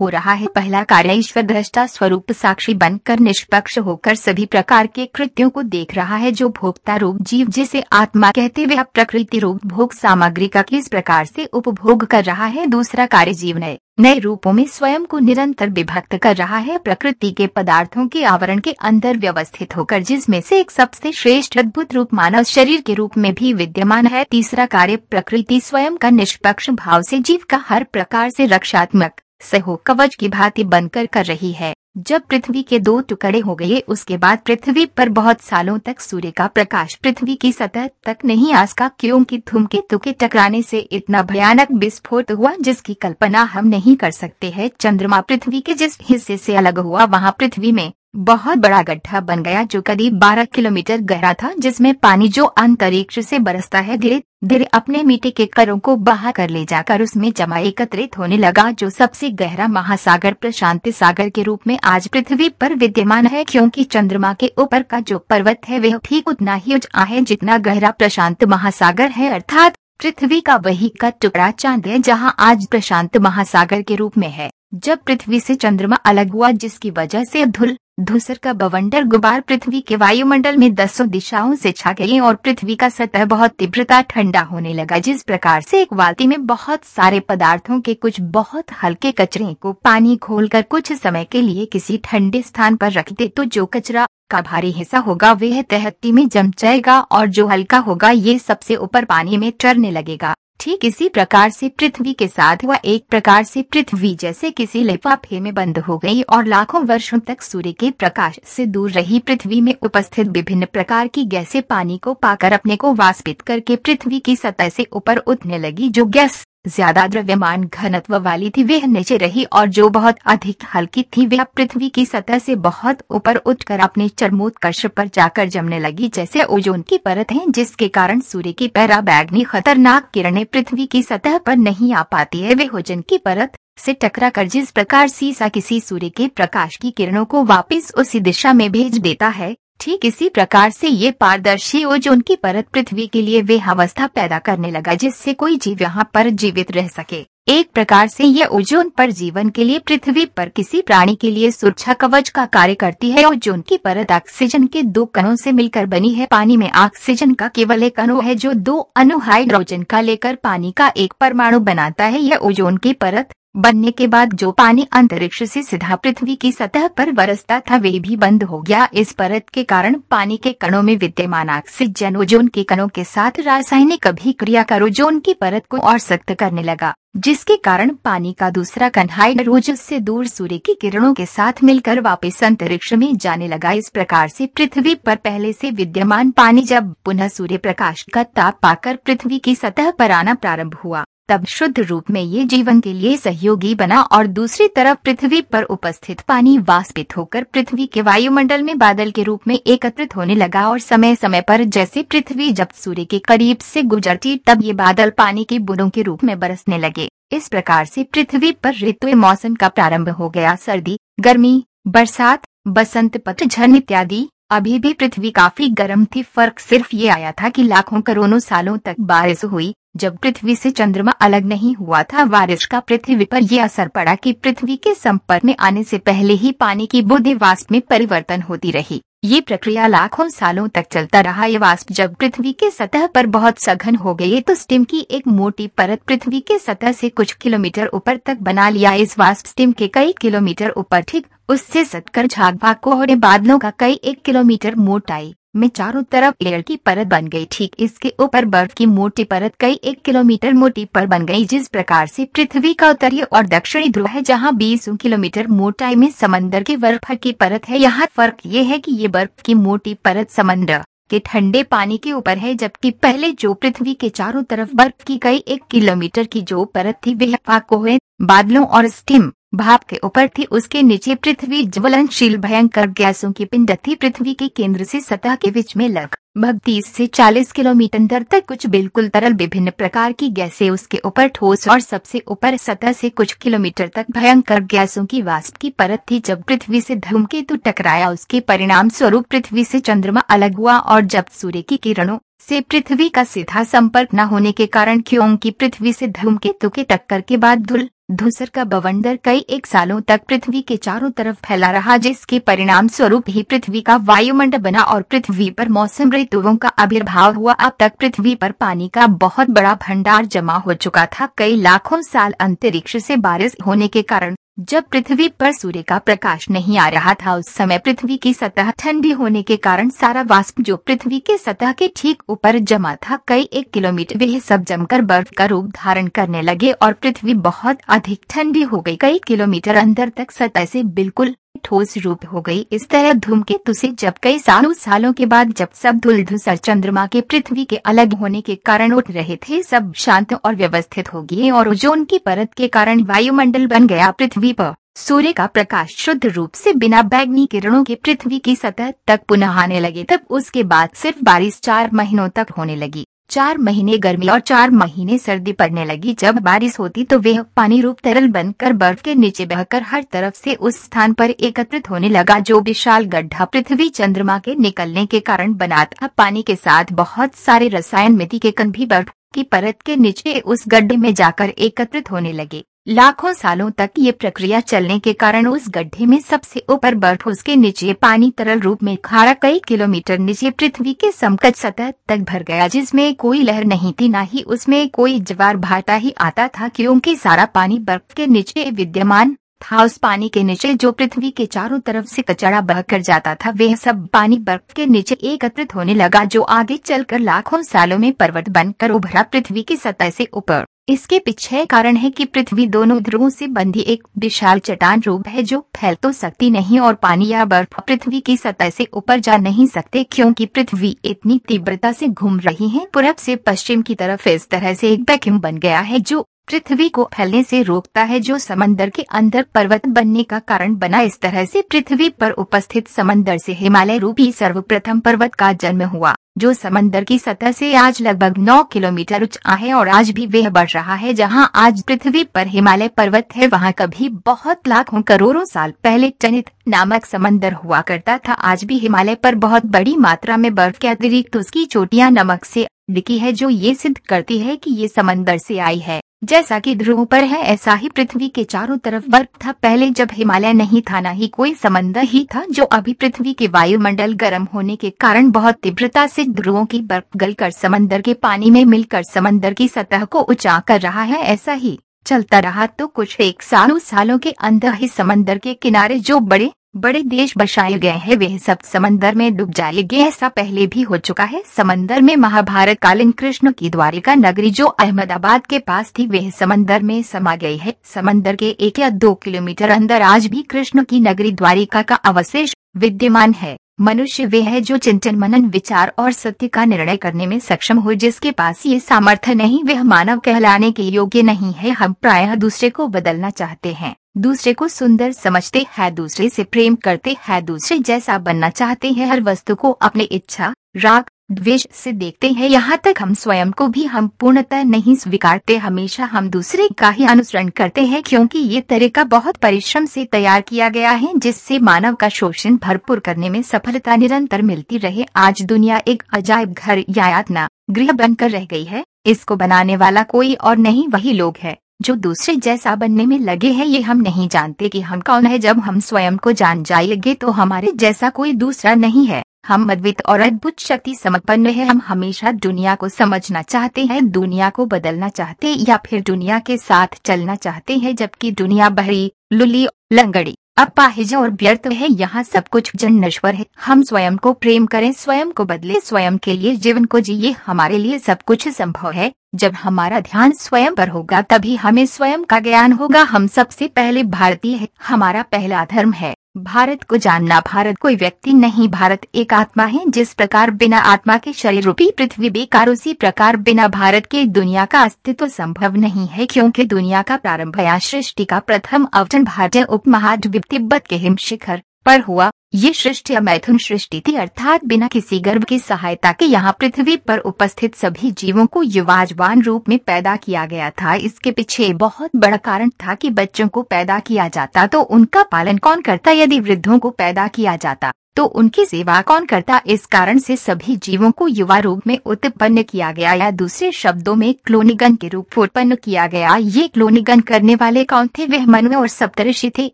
हो रहा है। पहला कार्य ईश्वर दृष्टा स्वरूप साक्षी बनकर निष्पक्ष होकर सभी प्रकार के कृत्यों को देख रहा है जो भोक्ता रूप जीव जिसे आत्मा कहते हुए प्रकृति रूप भोग सामग्री का किस प्रकार से उपभोग कर रहा है। दूसरा कार्य जीव नए नए रूपों में स्वयं को निरंतर विभक्त कर रहा है। प्रकृति के पदार्थों के आवरण के अंदर व्यवस्थित होकर जिसमें से एक सबसे श्रेष्ठ अद्भुत रूप मानव शरीर के रूप में भी विद्यमान है। तीसरा कार्य प्रकृति स्वयं का निष्पक्ष भाव से जीव का हर प्रकार से रक्षात्मक सहो कवच की भांति बनकर कर रही है। जब पृथ्वी के दो टुकड़े हो गए, उसके बाद पृथ्वी पर बहुत सालों तक सूर्य का प्रकाश पृथ्वी की सतह तक नहीं आसका क्योंकि धूमकेतु के टकराने से इतना भयानक विस्फोट हुआ जिसकी कल्पना हम नहीं कर सकते हैं। चंद्रमा पृथ्वी के जिस हिस्से से अलग हुआ, वहाँ पृथ्वी में बहुत बड़ा गड्ढा बन गया जो करीब 12 किलोमीटर गहरा था, जिसमें पानी जो अंतरिक्ष से बरसता है, धीरे धीरे अपने मिट्टी के करों को बाहर कर ले जाकर उसमें जमा एकत्रित होने लगा, जो सबसे गहरा महासागर, प्रशांत सागर के रूप में आज पृथ्वी पर विद्यमान है, क्योंकि चंद्रमा के ऊपर का जो पर्वत है, वह ठीक उतना ही ऊँचा है जितना गहरा प्रशांत महासागर है, अर्थात पृथ्वी का वही का टुकड़ा चाँद है, जहाँ आज प्रशांत महासागर के रूप में है। जब पृथ्वी से चंद्रमा अलग हुआ, जिसकी वजह से धुल धूसर का बवंडर गुबार पृथ्वी के वायुमंडल में दसों दिशाओं से छा गई और पृथ्वी का सतह बहुत तीव्रता ठंडा होने लगा, जिस प्रकार से एक वाल्टी में बहुत सारे पदार्थों के कुछ बहुत हल्के कचरे को पानी खोलकर कुछ समय के लिए किसी ठंडे स्थान पर रख दे तो जो कचरा का भारी हिस्सा होगा वह तहती में जम जाएगा और जो हल्का होगा ये सबसे ऊपर पानी में चरने लगेगा। ठीक इसी प्रकार से पृथ्वी के साथ वह एक प्रकार से पृथ्वी जैसे किसी लिफाफे में बंद हो गई और लाखों वर्षों तक सूर्य के प्रकाश से दूर रही पृथ्वी में उपस्थित विभिन्न प्रकार की गैसें पानी को पाकर अपने को वास्पित करके पृथ्वी की सतह से ऊपर उठने लगी जो गैस ज़्यादा द्रव्यमान घनत्व वाली थी, वह नीचे रही और जो बहुत अधिक हल्की थी, वह पृथ्वी की सतह से बहुत ऊपर उठकर अपने चरमोत्कर्ष पर जाकर जमने लगी, जैसे ओजोन की परत है, जिसके कारण सूर्य की पैरा बैगनी खतरनाक किरणें पृथ्वी की सतह पर नहीं आ पाती है। वे ओजन की परत से टकरा कर जिस प्रकार सीसा किसी सूर्य के प्रकाश की किरणों को वापस उसी दिशा में भेज देता है ठीक इसी प्रकार से ये पारदर्शी ओजोन की परत पृथ्वी के लिए वे अवस्था पैदा करने लगा जिससे कोई जीव यहाँ पर जीवित रह सके। एक प्रकार से ये ओजोन पर जीवन के लिए पृथ्वी पर किसी प्राणी के लिए सुरक्षा कवच का कार्य करती है और ओजोन की परत ऑक्सीजन के दो कणों से मिलकर बनी है। पानी में ऑक्सीजन का केवल एक अणु है जो दो अणु हाइड्रोजन का लेकर पानी का एक परमाणु बनाता है। यह ओजोन की परत बनने के बाद जो पानी अंतरिक्ष से सीधा पृथ्वी की सतह पर बरसता था, वे भी बंद हो गया। इस परत के कारण पानी के कणों में विद्यमान ऑक्सीजन ओजोन के कणों के साथ रासायनिक अभिक्रिया कर ओजोन की परत को और सख्त करने लगा, जिसके कारण पानी का दूसरा कण हाइड्रोजन से दूर सूर्य की किरणों के साथ मिलकर वापस अंतरिक्ष में जाने लगा। इस प्रकार से पृथ्वी पर पहले से विद्यमान पानी जब पुनः सूर्य प्रकाश का ताप पाकर पृथ्वी की सतह पर आना प्रारंभ हुआ। तब शुद्ध रूप में ये जीवन के लिए सहयोगी बना और दूसरी तरफ़ पृथ्वी पर उपस्थित पानी वाष्पित होकर पृथ्वी के वायुमंडल में बादल के रूप में एकत्रित होने लगा और समय समय पर जैसे पृथ्वी जब सूर्य के करीब से गुजरती तब ये बादल पानी के बूंदों के रूप में बरसने लगे। इस प्रकार से पृथ्वी पर ऋतु मौसम का प्रारंभ हो गया। सर्दी, गर्मी, बरसात, बसंत पतझड़ इत्यादि। अभी भी पृथ्वी काफ़ी गर्म थी। फ़र्क सिर्फ़ ये आया था कि लाखों करोड़ों सालों तक बारिश हुई जब पृथ्वी से चंद्रमा अलग नहीं हुआ था बारिश का पृथ्वी पर यह असर पड़ा कि पृथ्वी के संपर्क में आने से पहले ही पानी की बूंदे वाष्प में परिवर्तन होती रही। ये प्रक्रिया लाखों सालों तक चलता रहा। ये वाष्प जब पृथ्वी के सतह पर बहुत सघन हो गई तो स्टिम की एक मोटी परत पृथ्वी के सतह से कुछ किलोमीटर ऊपर तक बना लिया। इस वाष्प स्टिम के कई किलोमीटर ऊपर, ठीक उससे सटकर झाग भाग कोहरे बादलों का कई एक किलोमीटर मोटाई में चारों तरफ़ एयर की परत बन गई। ठीक इसके ऊपर बर्फ़ की मोटी परत, कई एक किलोमीटर मोटी पर बन गई, जिस प्रकार से पृथ्वी का उत्तरीय और दक्षिणी ध्रुव है, जहाँ बीस किलोमीटर मोटाई में समंदर की बर्फ़ की परत है। यहाँ फ़र्क ये है कि ये बर्फ़ की मोटी परत समंदर के ठंडे पानी के ऊपर है, जबकि पहले जो पृथ्वी के चारों तरफ़ बर्फ़ की, कई एक किलोमीटर की जो परत थी, वह पाकोहे बादलों और स्टीम भाप के ऊपर थी, उसके नीचे पृथ्वी ज्वलनशील, भयंकर गैसों की पिंड थी। पृथ्वी के केंद्र से सतह के बीच में लगभग तीस से चालीस किलोमीटर अंदर तक कुछ बिल्कुल तरल विभिन्न प्रकार की गैसें उसके ऊपर ठोस और सबसे ऊपर सतह से कुछ किलोमीटर तक भयंकर गैसों की वाष्प की परत थी। जब पृथ्वी से धूमकेतु टकराया, उसके परिणाम स्वरूप पृथ्वी से चंद्रमा अलग हुआ और जब सूर्य की किरणों से पृथ्वी का सीधा संपर्क न होने के कारण क्योंकि पृथ्वी से धूमकेतु के टक्कर के बाद धुल धूसर का बवंडर कई एक सालों तक पृथ्वी के चारों तरफ़ फैला रहा, जिसके परिणाम स्वरूप ही पृथ्वी का वायुमंडल बना और पृथ्वी पर मौसम ऋतुओं का आविर्भाव हुआ। अब तक पृथ्वी पर पानी का बहुत बड़ा भंडार जमा हो चुका था। कई लाखों साल अंतरिक्ष से बारिश होने के कारण जब पृथ्वी पर सूर्य का प्रकाश नहीं आ रहा था, उस समय पृथ्वी की सतह ठंडी होने के कारण सारा वाष्प जो पृथ्वी के सतह के ठीक ऊपर जमा था, कई एक किलोमीटर वे सब जमकर बर्फ़ का रूप धारण करने लगे और पृथ्वी बहुत अधिक ठंडी हो गई। कई किलोमीटर अंदर तक सतह से बिल्कुल ठोस रूप हो गई। इस तरह धूमकेतु से जब कई सालों सालों के बाद जब सब धुलधुसर चंद्रमा के पृथ्वी के अलग होने के कारण उठ रहे थे, सब शांत और व्यवस्थित हो गए और ओजोन की परत के कारण वायुमंडल बन गया पृथ्वी पर। सूर्य का प्रकाश शुद्ध रूप से बिना बैगनी किरणों के पृथ्वी की सतह तक पुनः आने लगे, तब उसके बाद सिर्फ़ बारिश चार महीनों तक होने लगी। चार महीने गर्मी और चार महीने सर्दी पड़ने लगी। जब बारिश होती तो वह पानी रूप तरल बनकर बर्फ़ के नीचे बहकर हर तरफ़ से उस स्थान पर एकत्रित होने लगा, जो विशाल गड्ढा पृथ्वी चंद्रमा के निकलने के कारण बना था। पानी के साथ बहुत सारे रसायन मिति के कण भी बर्फ़ की परत के नीचे उस गड्ढे में जाकर एकत्रित होने लगे। लाखों सालों तक ये प्रक्रिया चलने के कारण उस गड्ढे में सबसे ऊपर बर्फ़, उसके नीचे पानी तरल रूप में खारा कई किलोमीटर नीचे पृथ्वी के समकट सतह तक भर गया, जिसमें कोई लहर नहीं थी, न ही उसमें कोई ज्वार भाटा ही आता था, क्योंकि सारा पानी बर्फ़ के नीचे विद्यमान था। उस पानी के नीचे जो पृथ्वी के चारों तरफ़ से कचरा बहकर जाता था, वह सब पानी बर्फ़ के नीचे एकत्रित होने लगा, जो आगे चलकर लाखों सालों में पर्वत बनकर उभरा पृथ्वी की सतह से ऊपर। इसके पीछे कारण है कि पृथ्वी दोनों ध्रुवों से बंधी एक विशाल चट्टान रूप है जो फैल तो सकती नहीं और पानी या बर्फ़ पृथ्वी की सतह से ऊपर जा नहीं सकते क्योंकि पृथ्वी इतनी तीव्रता से घूम रही है। पूरब से पश्चिम की तरफ़ इस तरह से एक वैक्यूम बन गया है जो पृथ्वी को फैलने से रोकता है जो समंदर के अंदर पर्वत बनने का कारण बना। इस तरह से पृथ्वी पर उपस्थित समंदर से हिमालय रूपी सर्वप्रथम पर्वत का जन्म हुआ। जो समंदर की सतह से आज लगभग 9 किलोमीटर ऊँचा है और आज भी वह बढ़ रहा है, जहाँ आज पृथ्वी पर हिमालय पर्वत है, वहाँ कभी बहुत लाखों करोड़ों साल पहले चनित नामक समंदर हुआ करता था। आज भी हिमालय पर बहुत बड़ी मात्रा में बर्फ़ के अतिरिक्त उसकी चोटियाँ नमक से दिखी है, जो ये सिद्ध करती है कि ये समंदर से आई है। जैसा कि ध्रुव पर है, ऐसा ही पृथ्वी के चारों तरफ़ बर्फ़ था। पहले जब हिमालय नहीं था, न ही कोई समंदर ही था, जो अभी पृथ्वी के वायुमंडल गर्म होने के कारण बहुत तीव्रता से ध्रुवों की बर्फ़ गलकर समंदर के पानी में मिलकर समंदर की सतह को ऊँचा कर रहा है, ऐसा ही चलता रहा। तो कुछ एक सालों सालों के अंदर ही समंदर के किनारे जो बड़े बड़े देश बसाए गए हैं, वे सब समंदर में डूब जाएँगे। ऐसा पहले भी हो चुका है। समंदर में महाभारत कालीन कृष्ण की द्वारिका नगरी जो अहमदाबाद के पास थी वह समंदर में समा गई है। समंदर के एक या दो किलोमीटर अंदर आज भी कृष्ण की नगरी द्वारिका का अवशेष विद्यमान है। मनुष्य वे है जो चिंतन, मनन, विचार और सत्य का निर्णय करने में सक्षम हो, जिसके पास ये सामर्थ्य नहीं वह मानव कहलाने के योग्य नहीं है। हम प्रायः दूसरे को बदलना चाहते हैं। दूसरे को सुंदर समझते हैं, दूसरे से प्रेम करते हैं, दूसरे जैसा बनना चाहते हैं, हर वस्तु को अपने इच्छा, राग, द्वेष से देखते हैं। यहाँ तक हम स्वयं को भी हम पूर्णतः नहीं स्वीकारते, हमेशा हम दूसरे का ही अनुसरण करते हैं, क्योंकि ये तरीका बहुत परिश्रम से तैयार किया गया है, जिससे मानव का शोषण भरपूर करने में सफलता निरंतर मिलती रहे। आज दुनिया एक अजायब घर या यातना गृह बनकर रह गई है, इसको बनाने वाला कोई और नहीं, वही लोग है। जो दूसरे जैसा बनने में लगे हैं, ये हम नहीं जानते कि हम कौन है। जब हम स्वयं को जान जाएँगे तो हमारे जैसा कोई दूसरा नहीं है। हम अद्वित और अद्भुत शक्ति समपन्न है। हम हमेशा दुनिया को समझना चाहते हैं, दुनिया को बदलना चाहते या फिर दुनिया के साथ चलना चाहते हैं, जबकि दुनिया बहरी, लुली, लंगड़ी। अपाहिज और व्यर्थ है, यहाँ सब कुछ जन नश्वर है। हम स्वयं को प्रेम करें, स्वयं को बदले, स्वयं के लिए जीवन को जिये हमारे लिए सब कुछ संभव है। जब हमारा ध्यान स्वयं पर होगा, तभी हमें स्वयं का ज्ञान होगा। हम सबसे पहले भारतीय है, हमारा पहला धर्म है। भारत को जानना, भारत कोई व्यक्ति नहीं, भारत एक आत्मा है, जिस प्रकार बिना आत्मा के शरीर रूपी पृथ्वी बेकार, उसी प्रकार बिना भारत के दुनिया का अस्तित्व संभव नहीं है, क्योंकि दुनिया का प्रारंभ या सृष्टि का प्रथम अवतरण भारतीय उप उपमहाद्वीप तिब्बत के हिम शिखर पर हुआ। ये सृष्टि मैथुन सृष्टि थी, अर्थात बिना किसी गर्भ की सहायता के यहाँ पृथ्वी पर उपस्थित सभी जीवों को युवाजवान रूप में पैदा किया गया था। इसके पीछे बहुत बड़ा कारण था कि बच्चों को पैदा किया जाता तो उनका पालन कौन करता यदि वृद्धों को पैदा किया जाता? तो उनकी सेवा कौन करता? इस कारण से सभी जीवों को युवा रूप में उत्पन्न किया गया या दूसरे शब्दों में क्लोनिगन के रूप उत्पन्न किया गया। ये क्लोनिगन करने वाले कौन थे? वह मनु और सप्तऋषि थे।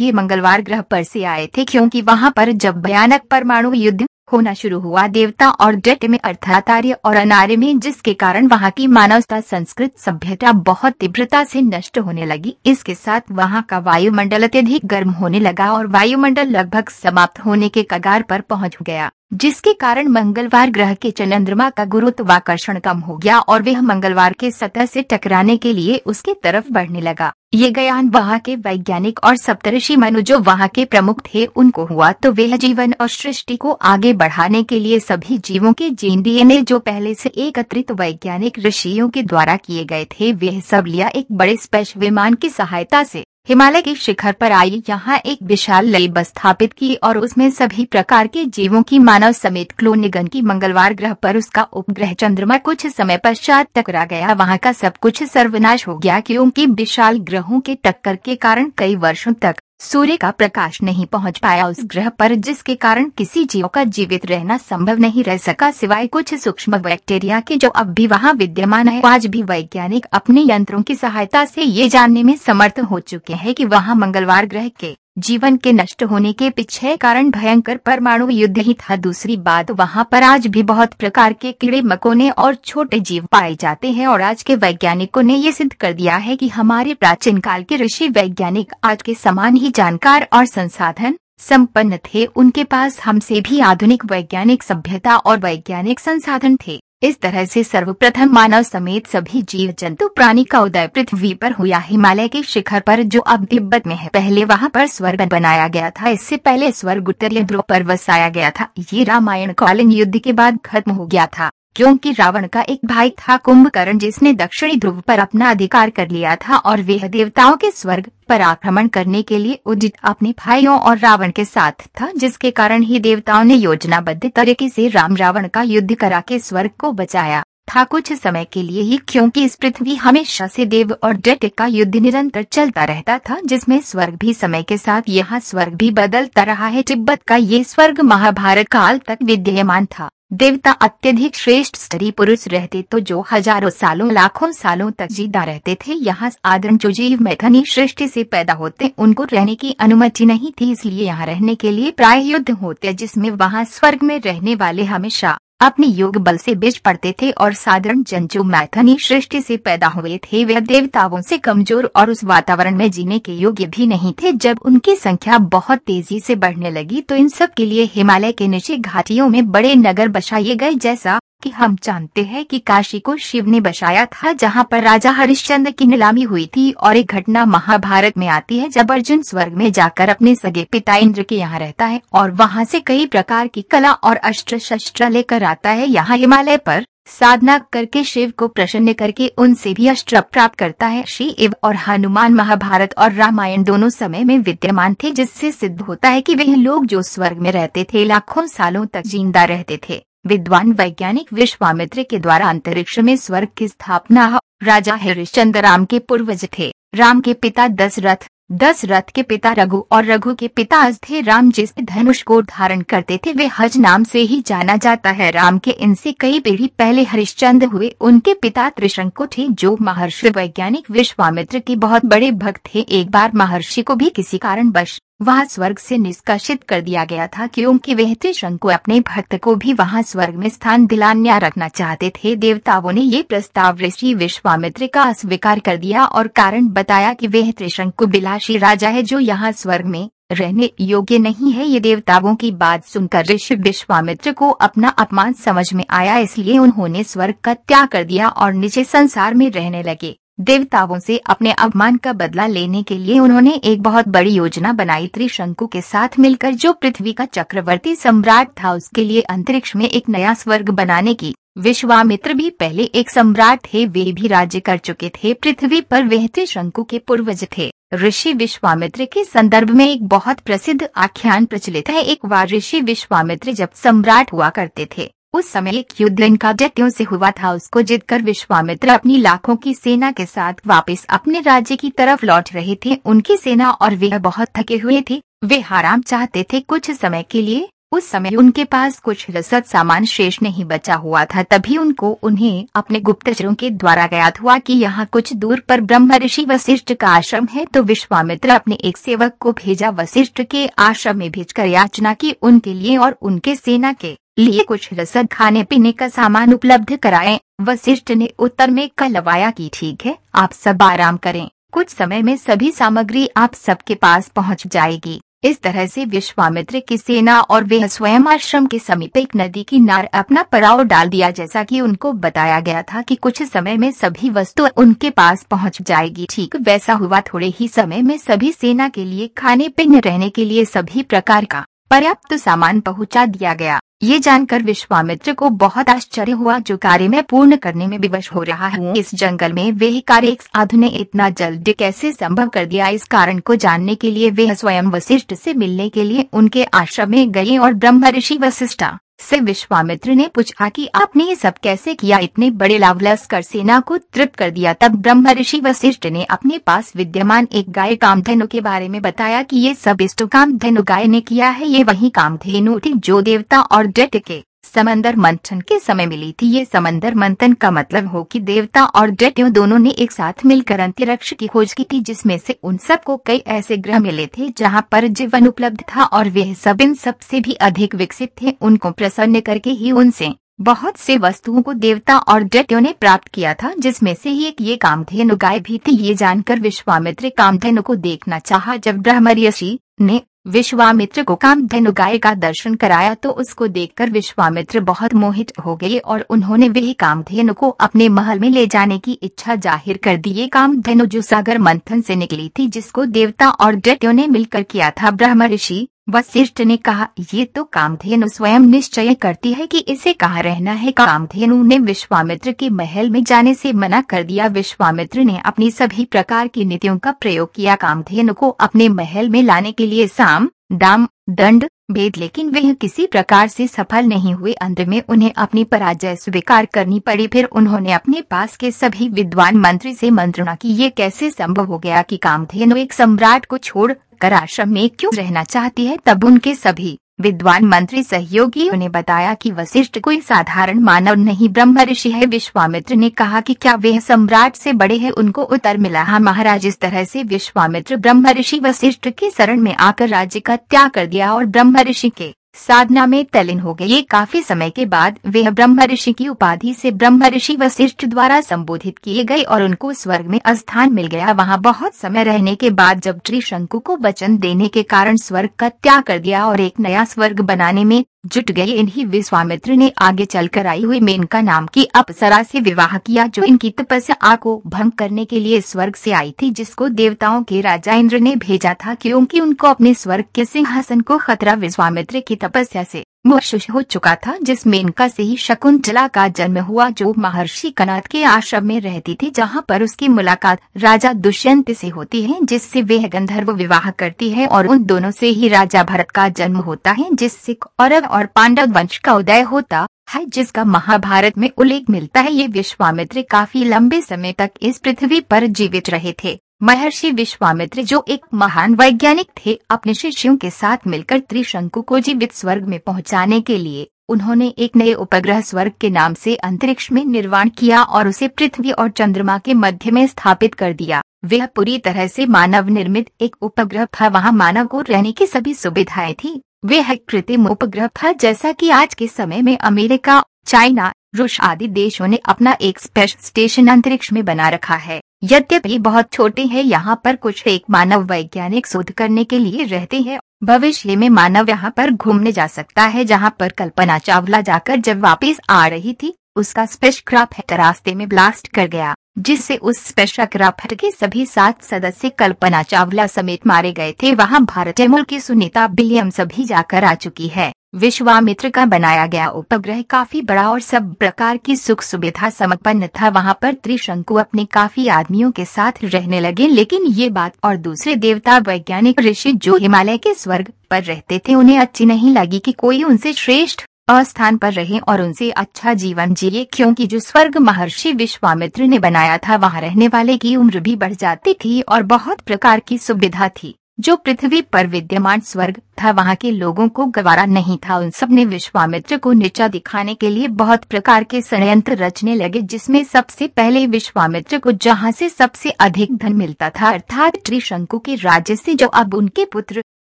ये मंगलवार ग्रह पर से आए थे क्योंकि वहाँ पर जब भयानक परमाणु युद्ध होना शुरू हुआ। देवता और डेट में अर्थात आर्य और अनार्य में, जिसके कारण वहाँ की मानवता, संस्कृत सभ्यता बहुत तीव्रता से नष्ट होने लगी। इसके साथ वहाँ का वायुमंडल अत्यधिक गर्म होने लगा और वायुमंडल लगभग समाप्त होने के कगार पर पहुँच गया। जिसके कारण मंगलवार ग्रह के चंद्रमा का गुरुत्वाकर्षण कम हो गया और वह मंगलवार के सतह से टकराने के लिए उसके तरफ़ बढ़ने लगा। ये ज्ञान वहाँ के वैज्ञानिक और सप्तऋषि मनु जो वहाँ के प्रमुख थे, उनको हुआ तो वह जीवन और सृष्टि को आगे बढ़ाने के लिए सभी जीवों के जीन डीएनए जो पहले से एकत्रित वैज्ञानिक ऋषियों के द्वारा किए गए थे, वह सब लिया एक बड़े स्पेश विमान की सहायता से। हिमालय के शिखर पर आई यहाँ एक विशाल लैब स्थापित की और उसमें सभी प्रकार के जीवों की मानव समेत क्लोन क्लोनिगन की मंगलवार ग्रह पर उसका उपग्रह चंद्रमा कुछ समय पश्चात टकरा गया। वहाँ का सब कुछ सर्वनाश हो गया क्योंकि विशाल ग्रहों के टक्कर के कारण कई वर्षों तक सूर्य का प्रकाश नहीं पहुँच पाया उस ग्रह पर, जिसके कारण किसी जीव का जीवित रहना संभव नहीं रह सका, सिवाय कुछ सूक्ष्म बैक्टीरिया के जो अब भी वहाँ विद्यमान है। आज भी वैज्ञानिक अपने यंत्रों की सहायता से ये जानने में समर्थ हो चुके हैं कि वहाँ मंगलवार ग्रह के जीवन के नष्ट होने के पीछे कारण भयंकर परमाणु युद्ध ही था। दूसरी बात, वहाँ पर आज भी बहुत प्रकार के कीड़े, मकोने और छोटे जीव पाए जाते हैं और आज के वैज्ञानिकों ने ये सिद्ध कर दिया है कि हमारे प्राचीन काल के ऋषि वैज्ञानिक आज के समान ही जानकार और संसाधन संपन्न थे। उनके पास हमसे भी आधुनिक वैज्ञानिक सभ्यता और वैज्ञानिक संसाधन थे। इस तरह से सर्वप्रथम मानव समेत सभी जीव जंतु प्राणी का उदय पृथ्वी पर हुआ। हिमालय के शिखर पर जो अब तिब्बत में है, पहले वहाँ पर स्वर्ग बनाया गया था। इससे पहले स्वर्ग उत्तर पर वसाया गया था। ये रामायण कालीन युद्ध के बाद खत्म हो गया था। क्योंकि रावण का एक भाई था कुंभकर्ण जिसने दक्षिणी ध्रुव पर अपना अधिकार कर लिया था और वह देवताओं के स्वर्ग पर आक्रमण करने के लिए उदित अपने भाइयों और रावण के साथ था, जिसके कारण ही देवताओं ने योजनाबद्ध तरीके से राम रावण का युद्ध करा के स्वर्ग को बचाया था कुछ समय के लिए ही, क्योंकि इस पृथ्वी हमेशा से देव और डेट का युद्ध निरंतर चलता रहता था, जिसमें स्वर्ग भी समय के साथ यहाँ स्वर्ग भी बदलता रहा है, तिब्बत का ये स्वर्ग महाभारत काल तक विद्यमान था। देवता अत्यधिक श्रेष्ठ स्त्री पुरुष रहते तो जो हज़ारों सालों, लाखों सालों तक जीदा रहते थे, यहाँ आदरण जो जीव मैथनी सृष्टि से पैदा होते, उनको रहने की अनुमति नहीं थी, इसलिए यहाँ रहने के लिए प्राय युद्ध होते, जिसमें वहाँ स्वर्ग में रहने वाले हमेशा अपने योग बल से बीज पड़ते थे और साधारण जन जो मैथनी सृष्टि से पैदा हुए थे। वे देवताओं से कमज़ोर और उस वातावरण में जीने के योग्य भी नहीं थे। जब उनकी संख्या बहुत तेज़ी से बढ़ने लगी तो इन सब के लिए हिमालय के नीचे घाटियों में बड़े नगर बसाए गए, जैसा कि हम जानते हैं कि काशी को शिव ने बसाया था, जहाँ पर राजा हरिश्चंद्र की नीलामी हुई थी और एक घटना महाभारत में आती है जब अर्जुन स्वर्ग में जाकर अपने सगे पिता इंद्र के यहाँ रहता है और वहाँ से कई प्रकार की कला और अस्त्र शस्त्र लेकर आता है। यहाँ हिमालय पर साधना करके शिव को प्रसन्न करके उनसे भी अस्त्र प्राप्त करता है। शिव और हनुमान महाभारत और रामायण दोनों समय में विद्यमान थे, जिससे सिद्ध होता है कि वह लोग जो स्वर्ग में रहते थे, लाखों सालों तक ज़िंदा रहते थे। विद्वान वैज्ञानिक विश्वामित्र के द्वारा अंतरिक्ष में स्वर्ग की स्थापना राजा हरिश्चंद्र राम के पूर्वज थे। राम के पिता दशरथ दशरथ के पिता रघु और रघु के पिता थे राम जिस धनुष को धारण करते थे, वे हज नाम से ही जाना जाता है। राम के इनसे कई पीढ़ी पहले हरिश्चंद्र हुए। उनके पिता त्रिशंकु थे, जो महर्षि वैज्ञानिक विश्वामित्र के बहुत बड़े भक्त थे। एक बार महर्षि को भी किसी कारण बश वहाँ स्वर्ग से निष्कासित कर दिया गया था क्योंकि वह त्रिशंकु अपने भक्त को भी वहाँ स्वर्ग में स्थान दिलान्या रखना चाहते थे। देवताओं ने ये प्रस्ताव ऋषि विश्वामित्र का अस्वीकार कर दिया और कारण बताया कि वह त्रिशंकु बिलाशी राजा है जो यहाँ स्वर्ग में रहने योग्य नहीं है। ये देवताओं की बात सुनकर ऋषि विश्वामित्र को अपना अपमान समझ में आया, इसलिए उन्होंने स्वर्ग का त्याग कर दिया और नीचे संसार में रहने लगे। देवताओं से अपने अपमान का बदला लेने के लिए उन्होंने एक बहुत बड़ी योजना बनाई त्रिशंकु के साथ मिलकर, जो पृथ्वी का चक्रवर्ती सम्राट था। उसके लिए अंतरिक्ष में एक नया स्वर्ग बनाने की विश्वामित्र भी पहले एक सम्राट थे, वे भी राज्य कर चुके थे। पृथ्वी पर वह त्रिशंकु के पूर्वज थे। ऋषि विश्वामित्र के संदर्भ में एक बहुत प्रसिद्ध आख्यान प्रचलित है। एक बार ऋषि विश्वामित्र जब सम्राट हुआ करते थे उस समय एक युद्ध इनका दैत्यों से हुआ था। उसको जीतकर विश्वामित्र अपनी लाखों की सेना के साथ वापस अपने राज्य की तरफ़ लौट रहे थे। उनकी सेना और वे बहुत थके हुए थे। वे आराम चाहते थे कुछ समय के लिए। उस समय उनके पास कुछ रसद सामान शेष नहीं बचा हुआ था। तभी उनको उन्हें अपने गुप्तचरों के द्वारा ज्ञात हुआ कि यहाँ कुछ दूर पर ब्रह्म ऋषि वशिष्ठ का आश्रम है। तो विश्वामित्र अपने एक सेवक को भेजा। वशिष्ठ के आश्रम में भेजकर याचना की उनके लिए और उनके सेना के लिए कुछ रसद खाने पीने का सामान उपलब्ध कराएँ। वशिष्ठ ने उत्तर में कलवाया कि ठीक है, आप सब आराम करें। कुछ समय में सभी सामग्री आप सबके पास पहुँच जाएगी। इस तरह से विश्वामित्र की सेना और वे स्वयं आश्रम के समीप एक नदी की नार अपना पड़ाव डाल दिया, जैसा कि उनको बताया गया था कि कुछ समय में सभी वस्तु उनके पास पहुँच जाएगी। ठीक वैसा हुआ। थोड़े ही समय में सभी सेना के लिए खाने पीने रहने के लिए सभी प्रकार का पर्याप्त सामान पहुँचा दिया गया। ये जानकर विश्वामित्र को बहुत आश्चर्य हुआ जो कार्य में पूर्ण करने में विवश हो रहा है। इस जंगल में वे कार्य एक साधु ने इतना जल्द कैसे संभव कर दिया? इस कारण को जानने के लिए वे स्वयं वशिष्ठ से मिलने के लिए उनके आश्रम में गए और ब्रह्म ऋषि वशिष्ठा से विश्वामित्र ने पूछा कि आपने ये सब कैसे किया? इतने बड़े लावलस कर सेना को तृप्त कर दिया। तब ब्रह्म ऋषि वशिष्ठ ने अपने पास विद्यमान एक गाय कामधेनु के बारे में बताया कि ये सब इष्ट कामधेनु गाय ने किया है। ये वही कामधेनु थी जो देवता और डेट के समंदर मंथन के समय मिली थी। ये समंदर मंथन का मतलब हो कि देवता और दैत्यों दोनों ने एक साथ मिलकर अंतरिक्ष की खोज की थी, जिसमें से उन सबको कई ऐसे ग्रह मिले थे जहाँ पर जीवन उपलब्ध था और वे सब इन सबसे भी अधिक विकसित थे। उनको प्रसन्न करके ही उनसे बहुत से वस्तुओं को देवता और दैत्यों ने प्राप्त किया था, जिसमें से ही एक ये कामधेनु गाय भी थी। ये जानकर विश्वामित्र कामधेनु को देखना चाहा, जब ब्रह्मर्षि ने विश्वामित्र को कामधेनु गाय का दर्शन कराया तो उसको देखकर विश्वामित्र बहुत मोहित हो गए और उन्होंने वह कामधेनु को अपने महल में ले जाने की इच्छा ज़ाहिर कर दी। ये कामधेनु जो सागर मंथन से निकली थी, जिसको देवता और दैत्यों ने मिलकर किया था, ब्रह्म ऋषि वशिष्ठ ने कहा, ये तो कामधेनु स्वयं निश्चय करती है कि इसे कहाँ रहना है। कामधेनु ने विश्वामित्र के महल में जाने से मना कर दिया। विश्वामित्र ने अपनी सभी प्रकार की नीतियों का प्रयोग किया। कामधेनु को अपने महल में लाने के लिए साम, दाम, दंड, भेद, लेकिन वह किसी प्रकार से सफल नहीं हुए। अंत में उन्हें अपनी पराजय स्वीकार करनी पड़ी। फिर उन्होंने अपने पास के सभी विद्वान मंत्री से मंत्रणा की। ये कैसे संभव हो गया कि कामधेनु एक सम्राट को छोड़ कर आश्रम में क्यों रहना चाहती है? तब उनके सभी विद्वान मंत्री सहयोगी ने बताया कि वशिष्ठ कोई साधारण मानव नहीं। ब्रह्म ऋषि है। विश्वामित्र ने कहा कि क्या वे सम्राट से बड़े हैं? उनको उत्तर मिला हाँ महाराज, इस तरह से विश्वामित्र ब्रह्म ऋषि वशिष्ठ के शरण में आकर राज्य का त्याग कर दिया और ब्रह्म ऋषि के साधना में तलिन हो गए। ये काफ़ी समय के बाद वे ब्रह्म ऋषि की उपाधि से ब्रह्म ऋषि वशिष्ठ द्वारा संबोधित किए गए और उनको स्वर्ग में स्थान मिल गया। वहाँ बहुत समय रहने के बाद जब त्रिशंकु को वचन देने के कारण स्वर्ग का त्याग कर दिया और एक नया स्वर्ग बनाने में जुट गए। इन्हीं विश्वामित्र ने आगे चलकर आई हुई मेनका नाम की अप्सरा से विवाह किया, जो इनकी तपस्या को भंग करने के लिए स्वर्ग से आई थी, जिसको देवताओं के राजा इंद्र ने भेजा था, क्योंकि उनको अपने स्वर्ग के सिंहासन को खतरा विश्वामित्र की तपस्या से मोशुश हो चुका था, जिस मेनका से ही शकुंतला का जन्म हुआ, जो महर्षि कनाथ के आश्रम में रहती थी, जहाँ पर उसकी मुलाकात राजा दुष्यंत से होती है, जिससे वह गंधर्व विवाह करती है और उन दोनों से ही राजा भरत का जन्म होता है जिससे कौरव और पांडव वंश का उदय होता है, जिसका महाभारत में उल्लेख मिलता है। ये विश्वामित्र काफ़ी लंबे समय तक इस पृथ्वी पर जीवित रहे थे। महर्षि विश्वामित्र जो एक महान वैज्ञानिक थे, अपने शिष्यों के साथ मिलकर त्रिशंकु को जीवित स्वर्ग में पहुँचाने के लिए, उन्होंने एक नए उपग्रह स्वर्ग के नाम से अंतरिक्ष में निर्माण किया और उसे पृथ्वी और चंद्रमा के मध्य में स्थापित कर दिया। वह पूरी तरह से मानव निर्मित एक उपग्रह था, वहाँ मानव को रहने की सभी सुविधाएँ थी। वह कृत्रिम उपग्रह था, जैसा कि आज के समय में अमेरिका, चाइना, रूस आदि देशों ने अपना एक स्पेस स्टेशन अंतरिक्ष में बना रखा है। यद्यपि बहुत छोटे हैं, यहाँ पर कुछ एक मानव वैज्ञानिक शोध करने के लिए रहते हैं। भविष्य में मानव यहाँ पर घूमने जा सकता है, जहाँ पर कल्पना चावला जाकर जब वापस आ रही थी, उसका स्पेस क्राफ्ट रास्ते में ब्लास्ट कर गया, जिससे उस स्पेशल क्राफ्ट के सभी सात सदस्य कल्पना चावला समेत मारे गए थे। वहाँ भारतीय मूल की सुनीता विलियम्स सभी जाकर आ चुकी है। विश्वामित्र का बनाया गया उपग्रह काफ़ी बड़ा और सब प्रकार की सुख सुविधा समपन्न था। वहाँ पर त्रिशंकु अपने काफ़ी आदमियों के साथ रहने लगे, लेकिन ये बात और दूसरे देवता वैज्ञानिक ऋषि जो हिमालय के स्वर्ग पर रहते थे, उन्हें अच्छी नहीं लगी कि कोई उनसे श्रेष्ठ अस्थान पर रहे और उनसे अच्छा जीवन जिए, क्योंकि जो स्वर्ग महर्षि विश्वामित्र ने बनाया था, वहाँ रहने वाले की उम्र भी बढ़ जाती थी और बहुत प्रकार की सुविधा थी। जो पृथ्वी पर विद्यमान स्वर्ग था, वहाँ के लोगों को गवारा नहीं था। उन सबने विश्वामित्र को नीचा दिखाने के लिए बहुत प्रकार के षडयंत्र रचने लगे, जिसमें सबसे पहले विश्वामित्र को जहाँ से सबसे अधिक धन मिलता था, अर्थात त्रिशंकु के राज्य से, जो अब उनके पुत्र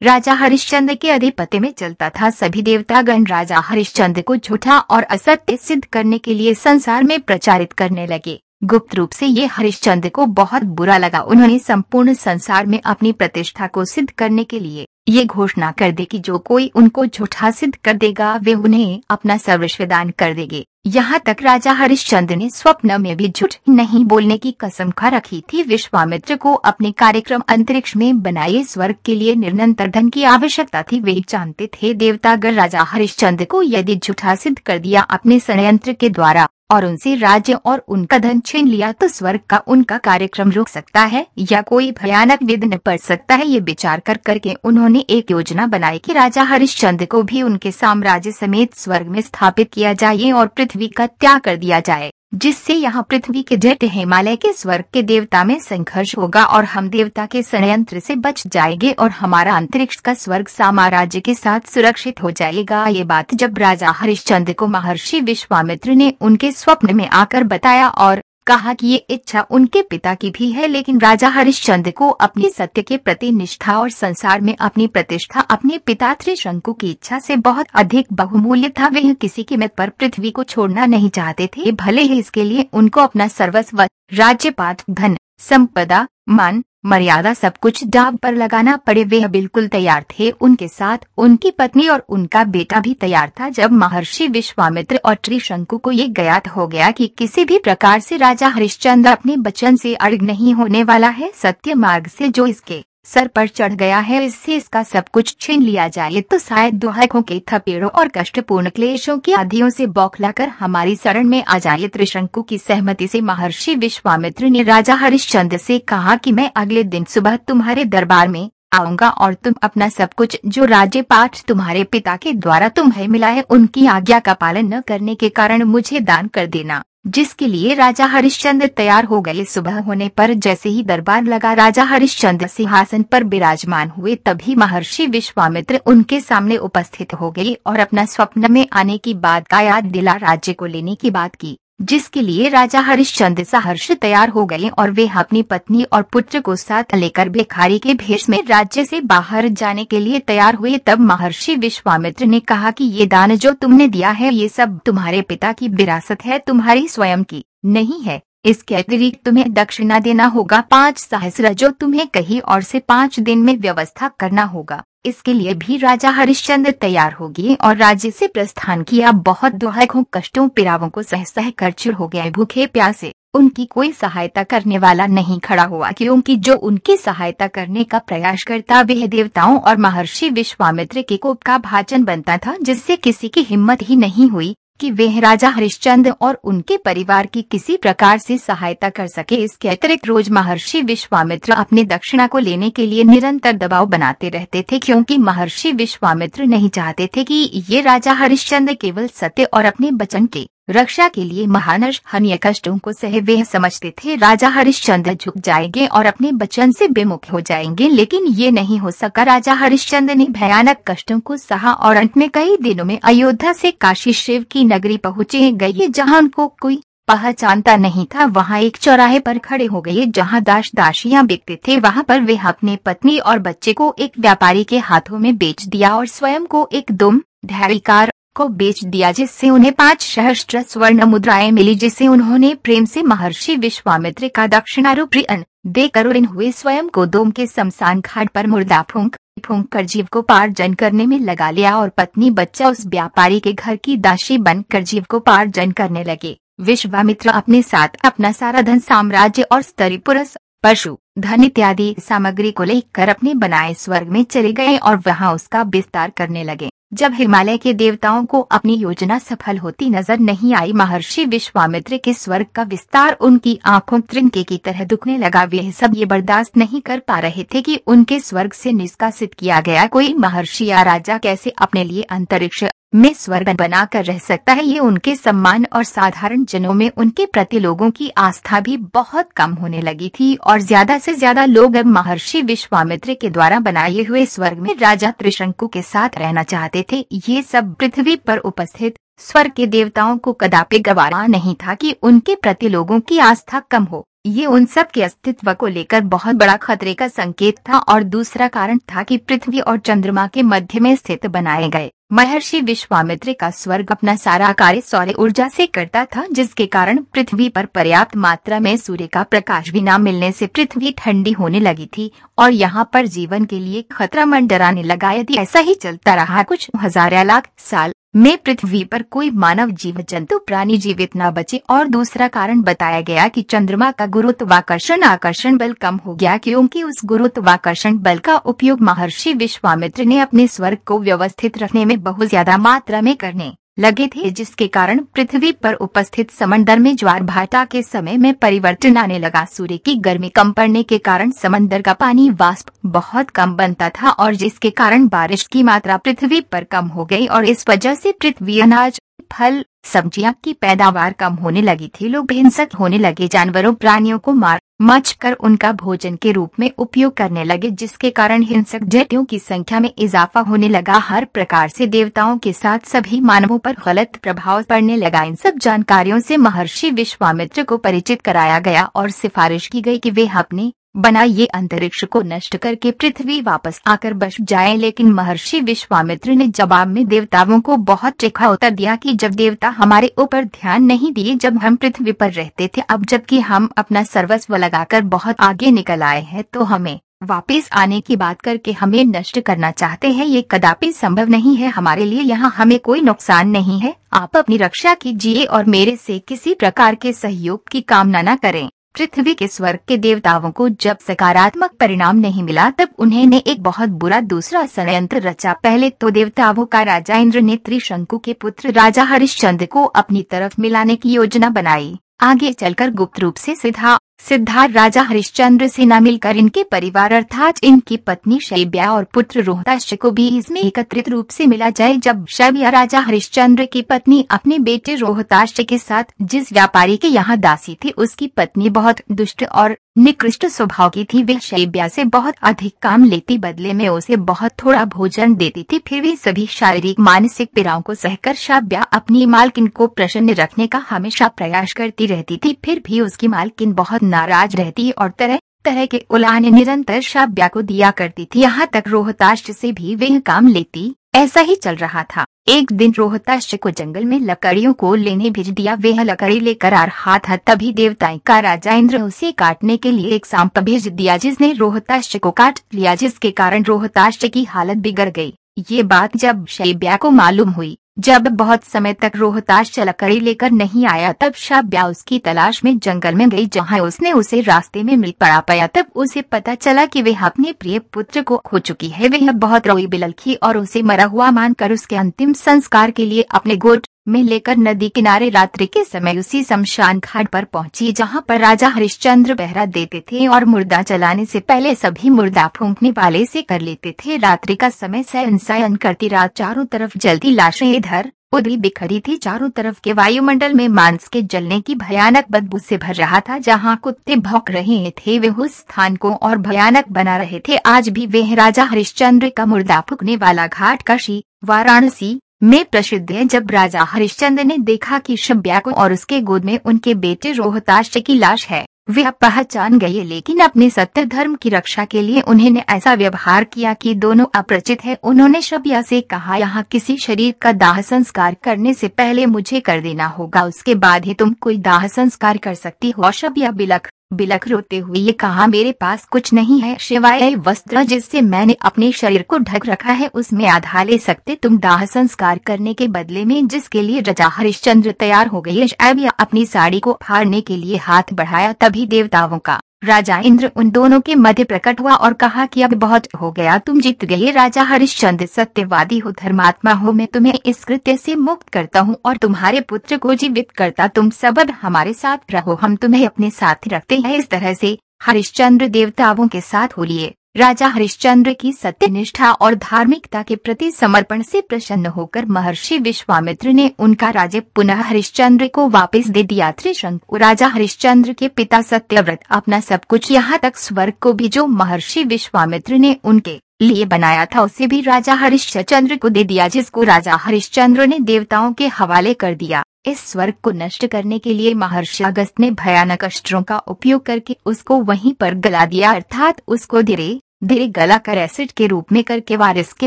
राजा हरिश्चंद्र के अधिपति में चलता था। सभी देवतागण राजा हरिश्चंद्र को झूठा और असत्य सिद्ध करने के लिए संसार में प्रचारित करने लगे। गुप्त रूप से ये हरिश्चंद्र को बहुत बुरा लगा। उन्होंने संपूर्ण संसार में अपनी प्रतिष्ठा को सिद्ध करने के लिए ये घोषणा कर दी कि जो कोई उनको झूठा सिद्ध कर देगा, वे उन्हें अपना सर्वस्व दान कर देंगे। यहाँ तक राजा हरिश्चंद्र ने स्वप्न में भी झूठ नहीं बोलने की कसम खा रखी थी। विश्वामित्र को अपने कार्यक्रम अंतरिक्ष में बनाए स्वर्ग के लिए निरंतर धन की आवश्यकता थी। वे जानते थे देवतागर राजा हरिश्चंद्र को यदि झूठा सिद्ध कर दिया अपने षडयंत्र के द्वारा और उनसे राज्य और उनका धन छीन लिया तो स्वर्ग का उनका कार्यक्रम रुक सकता है, या कोई भयानक विघ्न पड़ सकता है। ये विचार कर करके उन्होंने एक योजना बनाई कि राजा हरिश्चंद्र को भी उनके साम्राज्य समेत स्वर्ग में स्थापित किया जाए और पृथ्वी का त्याग कर दिया जाए। जिससे यहाँ पृथ्वी के जट हिमालय के स्वर्ग के देवता में संघर्ष होगा और हम देवता के संयंत्र से बच जाएँगे और हमारा अंतरिक्ष का स्वर्ग साम्राज्य के साथ सुरक्षित हो जाएगा। ये बात जब राजा हरिश्चंद्र को महर्षि विश्वामित्र ने उनके स्वप्न में आकर बताया और कहा कि ये इच्छा उनके पिता की भी है, लेकिन राजा हरिश्चंद्र को अपने सत्य के प्रति निष्ठा और संसार में अपनी प्रतिष्ठा, अपने पिता त्रिशंकु की इच्छा से बहुत अधिक बहुमूल्य था। वे किसी की मत पर पृथ्वी को छोड़ना नहीं चाहते थे। भले ही इसके लिए उनको अपना सर्वस्व राज्यपात धन, संपदा, मान मर्यादा सब कुछ दाब पर लगाना पड़े। वे बिल्कुल तैयार थे। उनके साथ उनकी पत्नी और उनका बेटा भी तैयार था। जब महर्षि विश्वामित्र और त्रिशंकु को ये ज्ञात हो गया कि किसी भी प्रकार से राजा हरिश्चंद्र अपने बचन से अर्घ नहीं होने वाला है, सत्य मार्ग से जो इसके सर पर चढ़ गया है, इससे इसका सब कुछ छीन लिया जाए। तो शायद दुहकों के थपेड़ों और कष्टपूर्ण क्लेशों की आधियों से बौखलाकर हमारी शरण में आ जाए। त्रिशंकु की सहमति से महर्षि विश्वामित्र ने राजा हरिश्चंद्र से कहा कि मैं अगले दिन सुबह तुम्हारे दरबार में आऊँगा और तुम अपना सब कुछ, जो राज्य पाठ तुम्हारे पिता के द्वारा तुम्हें मिला है, उनकी आज्ञा का पालन न करने के कारण मुझे दान कर देना। जिसके लिए राजा हरिश्चंद्र तैयार हो गए। सुबह होने पर जैसे ही दरबार लगा, राजा हरिश्चंद्र सिंहासन पर विराजमान हुए, तभी महर्षि विश्वामित्र उनके सामने उपस्थित हो गए और अपना स्वप्न में आने की बात का याद दिला, राज्य को लेने की बात की। जिसके लिए राजा हरिश्चंद्र सहर्ष तैयार हो गए और वे अपनी पत्नी और पुत्र को साथ लेकर भिखारी के भेष में राज्य से बाहर जाने के लिए तैयार हुए, तब महर्षि विश्वामित्र ने कहा कि ये दान जो तुमने दिया है, ये सब तुम्हारे पिता की विरासत है, तुम्हारी स्वयं की नहीं है। इसके अतिरिक्त तुम्हें दक्षिणा देना होगा, पाँच सहस्र जो तुम्हें कहीं और से पाँच दिन में व्यवस्था करना होगा। इसके लिए भी राजा हरिश्चंद्र तैयार हो गए और राज्य से प्रस्थान किया। बहुत दुहकों कष्टों, पिरावों को सह सह कर चुर हो गए। भूखे प्यासे, उनकी कोई सहायता करने वाला नहीं खड़ा हुआ, क्योंकि जो उनकी सहायता करने का प्रयास करता, वह देवताओं और महर्षि विश्वामित्र के कोप का भाजन बनता था, जिससे किसी की हिम्मत ही नहीं हुई। कि वे राजा हरिश्चंद और उनके परिवार की किसी प्रकार से सहायता कर सके, इसके अतिरिक्त रोज महर्षि विश्वामित्र अपने दक्षिणा को लेने के लिए निरंतर दबाव बनाते रहते थे, क्योंकि महर्षि विश्वामित्र नहीं चाहते थे कि ये राजा हरिश्चंद केवल सत्य और अपने बचन के रक्षा के लिए महानश हनीय कष्टों को सह वे समझते थे। राजा हरिश्चंद्र झुक जाएँगे और अपने बचन से बेमुख हो जाएँगे, लेकिन ये नहीं हो सका। राजा हरिश्चंद्र ने भयानक कष्टों को सहा और अंत में कई दिनों में अयोध्या से काशी शिव की नगरी पहुँचे गए, जहाँ उनको कोई पहचानता नहीं था। वहाँ एक चौराहे पर खड़े हो गए, जहाँ दास दासियाँ बिकते थे। वहाँ पर वे अपने पत्नी और बच्चे को एक व्यापारी के हाथों में बेच दिया और स्वयं को एक दुम धैर्यकार को बेच दिया जिससे उन्हें पाँच सहस्त्र स्वर्ण मुद्राएँ मिली, जिसे उन्होंने प्रेम से महर्षि विश्वामित्र का दक्षिणारूप ऋण देकर उन हुए स्वयं को दोम के शमशान घाट पर मुर्दा फूंक फूंक कर जीव को पार्जन करने में लगा लिया और पत्नी बच्चा उस व्यापारी के घर की दासी बनकर जीव को पार्जन करने लगे। विश्वामित्र अपने साथ अपना सारा धन, साम्राज्य और स्तरी पुरुष, पशु, धन इत्यादि सामग्री को लेकर अपने बनाए स्वर्ग में चले गए और वहाँ उसका विस्तार करने लगे। जब हिमालय के देवताओं को अपनी योजना सफल होती नज़र नहीं आई, महर्षि विश्वामित्र के स्वर्ग का विस्तार उनकी आँखों त्रिंके की तरह दुखने लगा। वे सब ये बर्दाश्त नहीं कर पा रहे थे कि उनके स्वर्ग से निष्कासित किया गया कोई महर्षि या राजा कैसे अपने लिए अंतरिक्ष में स्वर्ग बनाकर रह सकता है। ये उनके सम्मान और साधारण जनों में उनके प्रति लोगों की आस्था भी बहुत कम होने लगी थी और ज़्यादा से ज़्यादा लोग अब महर्षि विश्वामित्र के द्वारा बनाए हुए स्वर्ग में राजा त्रिशंकु के साथ रहना चाहते थे। ये सब पृथ्वी पर उपस्थित स्वर्ग के देवताओं को कदापि गवारा नहीं था कि उनके प्रति लोगों की आस्था कम हो। ये उन सब के अस्तित्व को लेकर बहुत बड़ा खतरे का संकेत था और दूसरा कारण था कि पृथ्वी और चंद्रमा के मध्य में स्थित बनाए गए महर्षि विश्वामित्र का स्वर्ग अपना सारा कार्य सौर्य ऊर्जा से करता था, जिसके कारण पृथ्वी पर पर्याप्त मात्रा में सूर्य का प्रकाश भी न मिलने से पृथ्वी ठंडी होने लगी थी, और यहाँ पर जीवन के लिए खतरा मंडराने लगा, यदि ऐसा ही चलता रहा, कुछ हज़ार लाख साल में पृथ्वी पर कोई मानव जीव जंतु प्राणी जीवित न बचे और दूसरा कारण बताया गया कि चंद्रमा का गुरुत्वाकर्षण आकर्षण बल कम हो गया क्योंकि उस गुरुत्वाकर्षण बल का उपयोग महर्षि विश्वामित्र ने अपने स्वर्ग को व्यवस्थित रखने में बहुत ज़्यादा मात्रा में करने लगे थे जिसके कारण पृथ्वी पर उपस्थित समंदर में ज्वार भाटा के समय में परिवर्तन आने लगा। सूर्य की गर्मी कम पड़ने के कारण समंदर का पानी वाष्प बहुत कम बनता था और जिसके कारण बारिश की मात्रा पृथ्वी पर कम हो गई और इस वजह से पृथ्वी अनाज फल, सब्ज़ियाँ की पैदावार कम होने लगी थी। लोग हिंसक होने लगे। जानवरों, प्राणियों को मार, मच कर उनका भोजन के रूप में उपयोग करने लगे, जिसके कारण हिंसक जटियों की संख्या में इजाफा होने लगा। हर प्रकार से देवताओं के साथ सभी मानवों पर गलत प्रभाव पड़ने लगा। इन सब जानकारियों से महर्षि विश्वामित्र को परिचित कराया गया और सिफारिश की गई कि वे अपने बना ये अंतरिक्ष को नष्ट करके पृथ्वी वापस आकर बस जाए। लेकिन महर्षि विश्वामित्र ने जवाब में देवताओं को बहुत टिखा उत्तर दिया कि जब देवता हमारे ऊपर ध्यान नहीं दिए, जब हम पृथ्वी पर रहते थे, अब जबकि हम अपना सर्वस्व लगाकर बहुत आगे निकल आए हैं तो हमें वापस आने की बात करके हमें नष्ट करना चाहते हैं। ये कदापि संभव नहीं है हमारे लिए। यहाँ हमें कोई नुकसान नहीं है। आप अपनी रक्षा कीजिए और मेरे से किसी प्रकार के सहयोग की कामना न करें। पृथ्वी के स्वर्ग के देवताओं को जब सकारात्मक परिणाम नहीं मिला, तब उन्हें एक बहुत बुरा दूसरा षडयंत्र रचा। पहले तो देवताओं का राजा इंद्र ने त्रिशंकु के पुत्र राजा हरिश्चंद्र को अपनी तरफ़ मिलाने की योजना बनाई। आगे चलकर गुप्त रूप से सिद्धा सिद्धार्थ राजा हरिश्चंद्र सिन्हा मिलकर इनके परिवार अर्थात इनकी पत्नी शैब्या और पुत्र रोहताश को भी इसमें एकत्रित रूप से मिला जाए जब शैब्या राजा हरिश्चंद्र की पत्नी अपने बेटे रोहताश के साथ जिस व्यापारी के यहाँ दासी थी, उसकी पत्नी बहुत दुष्ट और निकृष्ट स्वभाव की थी। वे शैब्या से बहुत अधिक काम लेती, बदले में उसे बहुत थोड़ा भोजन देती थी। फिर भी सभी शारीरिक, मानसिक पीड़ाओं को सहकर शाब्या अपनी मालकिन को प्रसन्न रखने का हमेशा प्रयास करती रहती थी। फिर भी उसकी मालकिन बहुत नाराज़ रहती और तरह तरह के उलाने निरंतर शाब्या को दिया करती थी। यहाँ तक रोहताश से भी वह काम लेती, ऐसा ही चल रहा था। एक दिन रोहताश को जंगल में लकड़ियों को लेने भेज दिया। वह लकड़ी लेकर आ रहा था, तभी देवताएँ का राजा इंद्र उसे काटने के लिए एक सांप भेज दिया, जिसने रोहताश को काट लिया, जिसके कारण रोहताश की हालत बिगड़ गई। ये बात जब शैब्या को मालूम हुई जब बहुत समय तक रोहताश लकड़ी लेकर नहीं आया, तब शाब्या उसकी तलाश में जंगल में गई, जहाँ उसने उसे रास्ते में मृत पड़ा पाया, तब उसे पता चला कि वह अपने प्रिय पुत्र को खो चुकी है। वह बहुत रोई बिलखी और उसे मरा हुआ मानकर उसके अंतिम संस्कार के लिए अपने गोट में लेकर नदी किनारे रात्रि के समय उसी शमशान घाट पर पहुँची, जहाँ पर राजा हरिश्चंद्र पहरा देते थे और मुर्दा चलाने से पहले सभी मुर्दा फूंकने वाले से कर लेते थे। रात्रि का समय सयन सयन करती रात चारों तरफ़ जल्दी लाशें इधर उधरी बिखरी थी। चारों तरफ़ के वायुमंडल में मांस के जलने की भयानक बदबू से भर रहा था, जहाँ कुत्ते भौंक रहे थे। वे उस स्थान को और भयानक बना रहे थे। आज भी वे राजा हरिश्चंद्र का मुर्दा फूकने वाला घाट काशी वाराणसी में प्रसिद्ध है। जब राजा हरिश्चंद्र ने देखा कि शब्या को और उसके गोद में उनके बेटे रोहताश की लाश है, वे पहचान गए। लेकिन अपने सत्य धर्म की रक्षा के लिए उन्होंने ऐसा व्यवहार किया कि दोनों अपरिचित है। उन्होंने शबिया से कहा, यहाँ किसी शरीर का दाह संस्कार करने से पहले मुझे कर देना होगा, उसके बाद ही तुम कोई दाह संस्कार कर सकती हो। शबिया बिलख बिलख रोते हुए ये कहा, मेरे पास कुछ नहीं है, शिवाय वस्त्र जिससे मैंने अपने शरीर को ढक रखा है, उसमें आधा ले सकते तुम दाह संस्कार करने के बदले में, जिसके लिए रजा हरिश्चंद्र तैयार हो गई अब अपनी साड़ी को फाड़ने के लिए हाथ बढ़ाया, तभी देवताओं का राजा इंद्र उन दोनों के मध्य प्रकट हुआ और कहा कि अब बहुत हो गया, तुम जीत गए। राजा हरिश्चंद्र सत्यवादी हो, धर्मात्मा हो, मैं तुम्हें इस कृत्य से मुक्त करता हूँ और तुम्हारे पुत्र को जीवित करता। तुम सब हमारे साथ रहो, हम तुम्हें अपने साथ रखते हैं। इस तरह से हरिश्चंद्र देवताओं के साथ हो लिए। राजा हरिश्चंद्र की सत्यनिष्ठा और धार्मिकता के प्रति समर्पण से प्रसन्न होकर महर्षि विश्वामित्र ने उनका राज्य पुनः हरिश्चंद्र को वापस दे दिया। त्रिशंकु राजा हरिश्चंद्र के पिता सत्यव्रत अपना सब कुछ यहाँ तक स्वर्ग को भी जो महर्षि विश्वामित्र ने उनके लिए बनाया था, उसे भी राजा हरिश्चंद्र को दे दिया, जिसको राजा हरिश्चंद्र ने देवताओं के हवाले कर दिया। इस स्वर्ग को नष्ट करने के लिए महर्षि अगस्त ने भयानक अस्त्रों का उपयोग करके उसको वहीं पर गला दिया। अर्थात उसको धीरे धीरे गला कर एसिड के रूप में करके वारिस के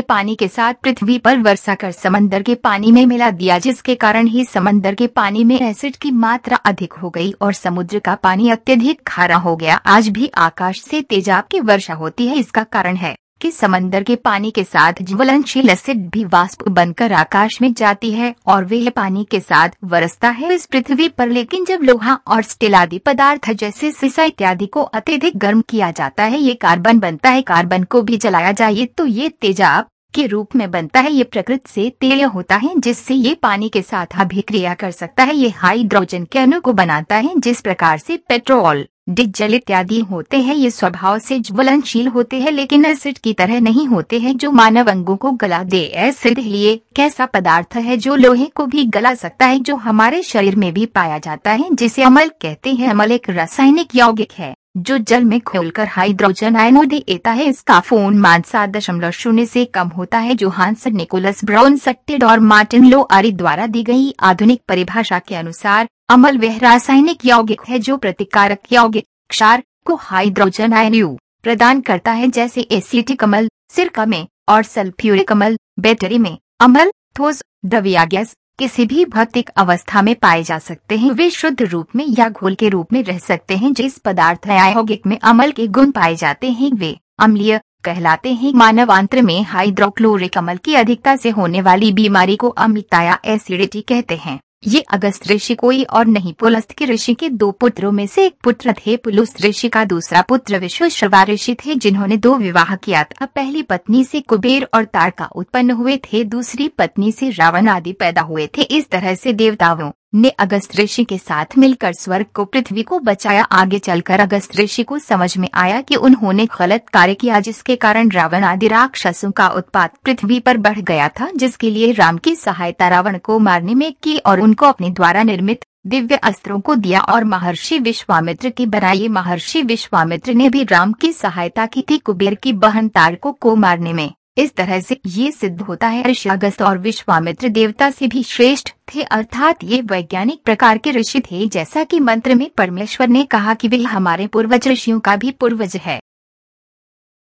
पानी के साथ पृथ्वी पर वर्षा कर समंदर के पानी में मिला दिया, जिसके कारण ही समंदर के पानी में एसिड की मात्रा अधिक हो गई और समुद्र का पानी अत्यधिक खारा हो गया। आज भी आकाश से तेजाब की वर्षा होती है, इसका कारण है। कि समंदर के पानी के साथ ज्वलनशील एसिड भी वाष्प बनकर आकाश में जाती है और वह पानी के साथ वरसता है इस पृथ्वी पर। लेकिन जब लोहा और स्टील आदि पदार्थ जैसे सीसा इत्यादि को अत्यधिक गर्म किया जाता है, ये कार्बन बनता है। कार्बन को भी जलाया जाए तो ये तेजाब के रूप में बनता है। ये प्रकृति से तेल होता है, जिससे ये पानी के साथ अभिक्रिया कर सकता है। ये हाइड्रोजन के अणु को बनाता है, जिस प्रकार से पेट्रोल डिजल इत्यादि होते हैं, ये स्वभाव से ज्वलनशील होते हैं, लेकिन एसिड की तरह नहीं होते हैं, जो मानव अंगों को गला दे। एसिड लिए कैसा पदार्थ है जो लोहे को भी गला सकता है, जो हमारे शरीर में भी पाया जाता है, जिसे अमल कहते हैं, अमल एक रासायनिक यौगिक है। जो जल में खोलकर हाइड्रोजन आयनोड देता है, इसका फ़ोन मान सात दशमलव शून्य से कम होता है जो हांस निकोलस ब्राउन सट्टेड और मार्टिन लोआरी द्वारा दी गई आधुनिक परिभाषा के अनुसार, अमल वह रासायनिक यौगिक है जो प्रतिकारक यौगिक क्षार को हाइड्रोजन आयन प्रदान करता है, जैसे एसिटिक अमल, सिरका में, और सल्फ्यूरिक अमल, बैटरी में। अमल, ठोस, द्रव्या गैस किसी भी भौतिक अवस्था में पाए जा सकते हैं। वे शुद्ध रूप में या घोल के रूप में रह सकते हैं, जिस पदार्थ यौगिक में अमल के गुण पाए जाते हैं। वे अम्लीय कहलाते हैं। मानव आंत्र में हाइड्रोक्लोरिक अमल की अधिकता से होने वाली बीमारी को अम्लता या एसिडिटी कहते हैं। ये अगस्त ऋषि कोई और नहीं, पुलस्त के ऋषि के दो पुत्रों में से एक पुत्र थे। पुलुस ऋषि का दूसरा पुत्र विश्वश्रवा ऋषि थे, जिन्होंने दो विवाह किया था। पहली पत्नी से कुबेर और तारका उत्पन्न हुए थे, दूसरी पत्नी से रावण आदि पैदा हुए थे। इस तरह से देवताओं ने अगस्त ऋषि के साथ मिलकर स्वर्ग को, पृथ्वी को बचाया। आगे चलकर अगस्त ऋषि को समझ में आया कि उन्होंने गलत कार्य किया, जिसके कारण रावण आदि राक्षसों का उत्पाद पृथ्वी पर बढ़ गया था, जिसके लिए राम की सहायता रावण को मारने में की और उनको अपने द्वारा निर्मित दिव्य अस्त्रों को दिया और महर्षि विश्वामित्र की बनाई। महर्षि विश्वामित्र ने भी राम की सहायता की थी कुबेर की बहन तारको को मारने में। इस तरह से ये सिद्ध होता है, ऋषि अगस्त और विश्वामित्र देवता से भी श्रेष्ठ थे, अर्थात ये वैज्ञानिक प्रकार के ऋषि थे, जैसा कि मंत्र में परमेश्वर ने कहा कि वे हमारे पूर्वज ऋषियों का भी पूर्वज है।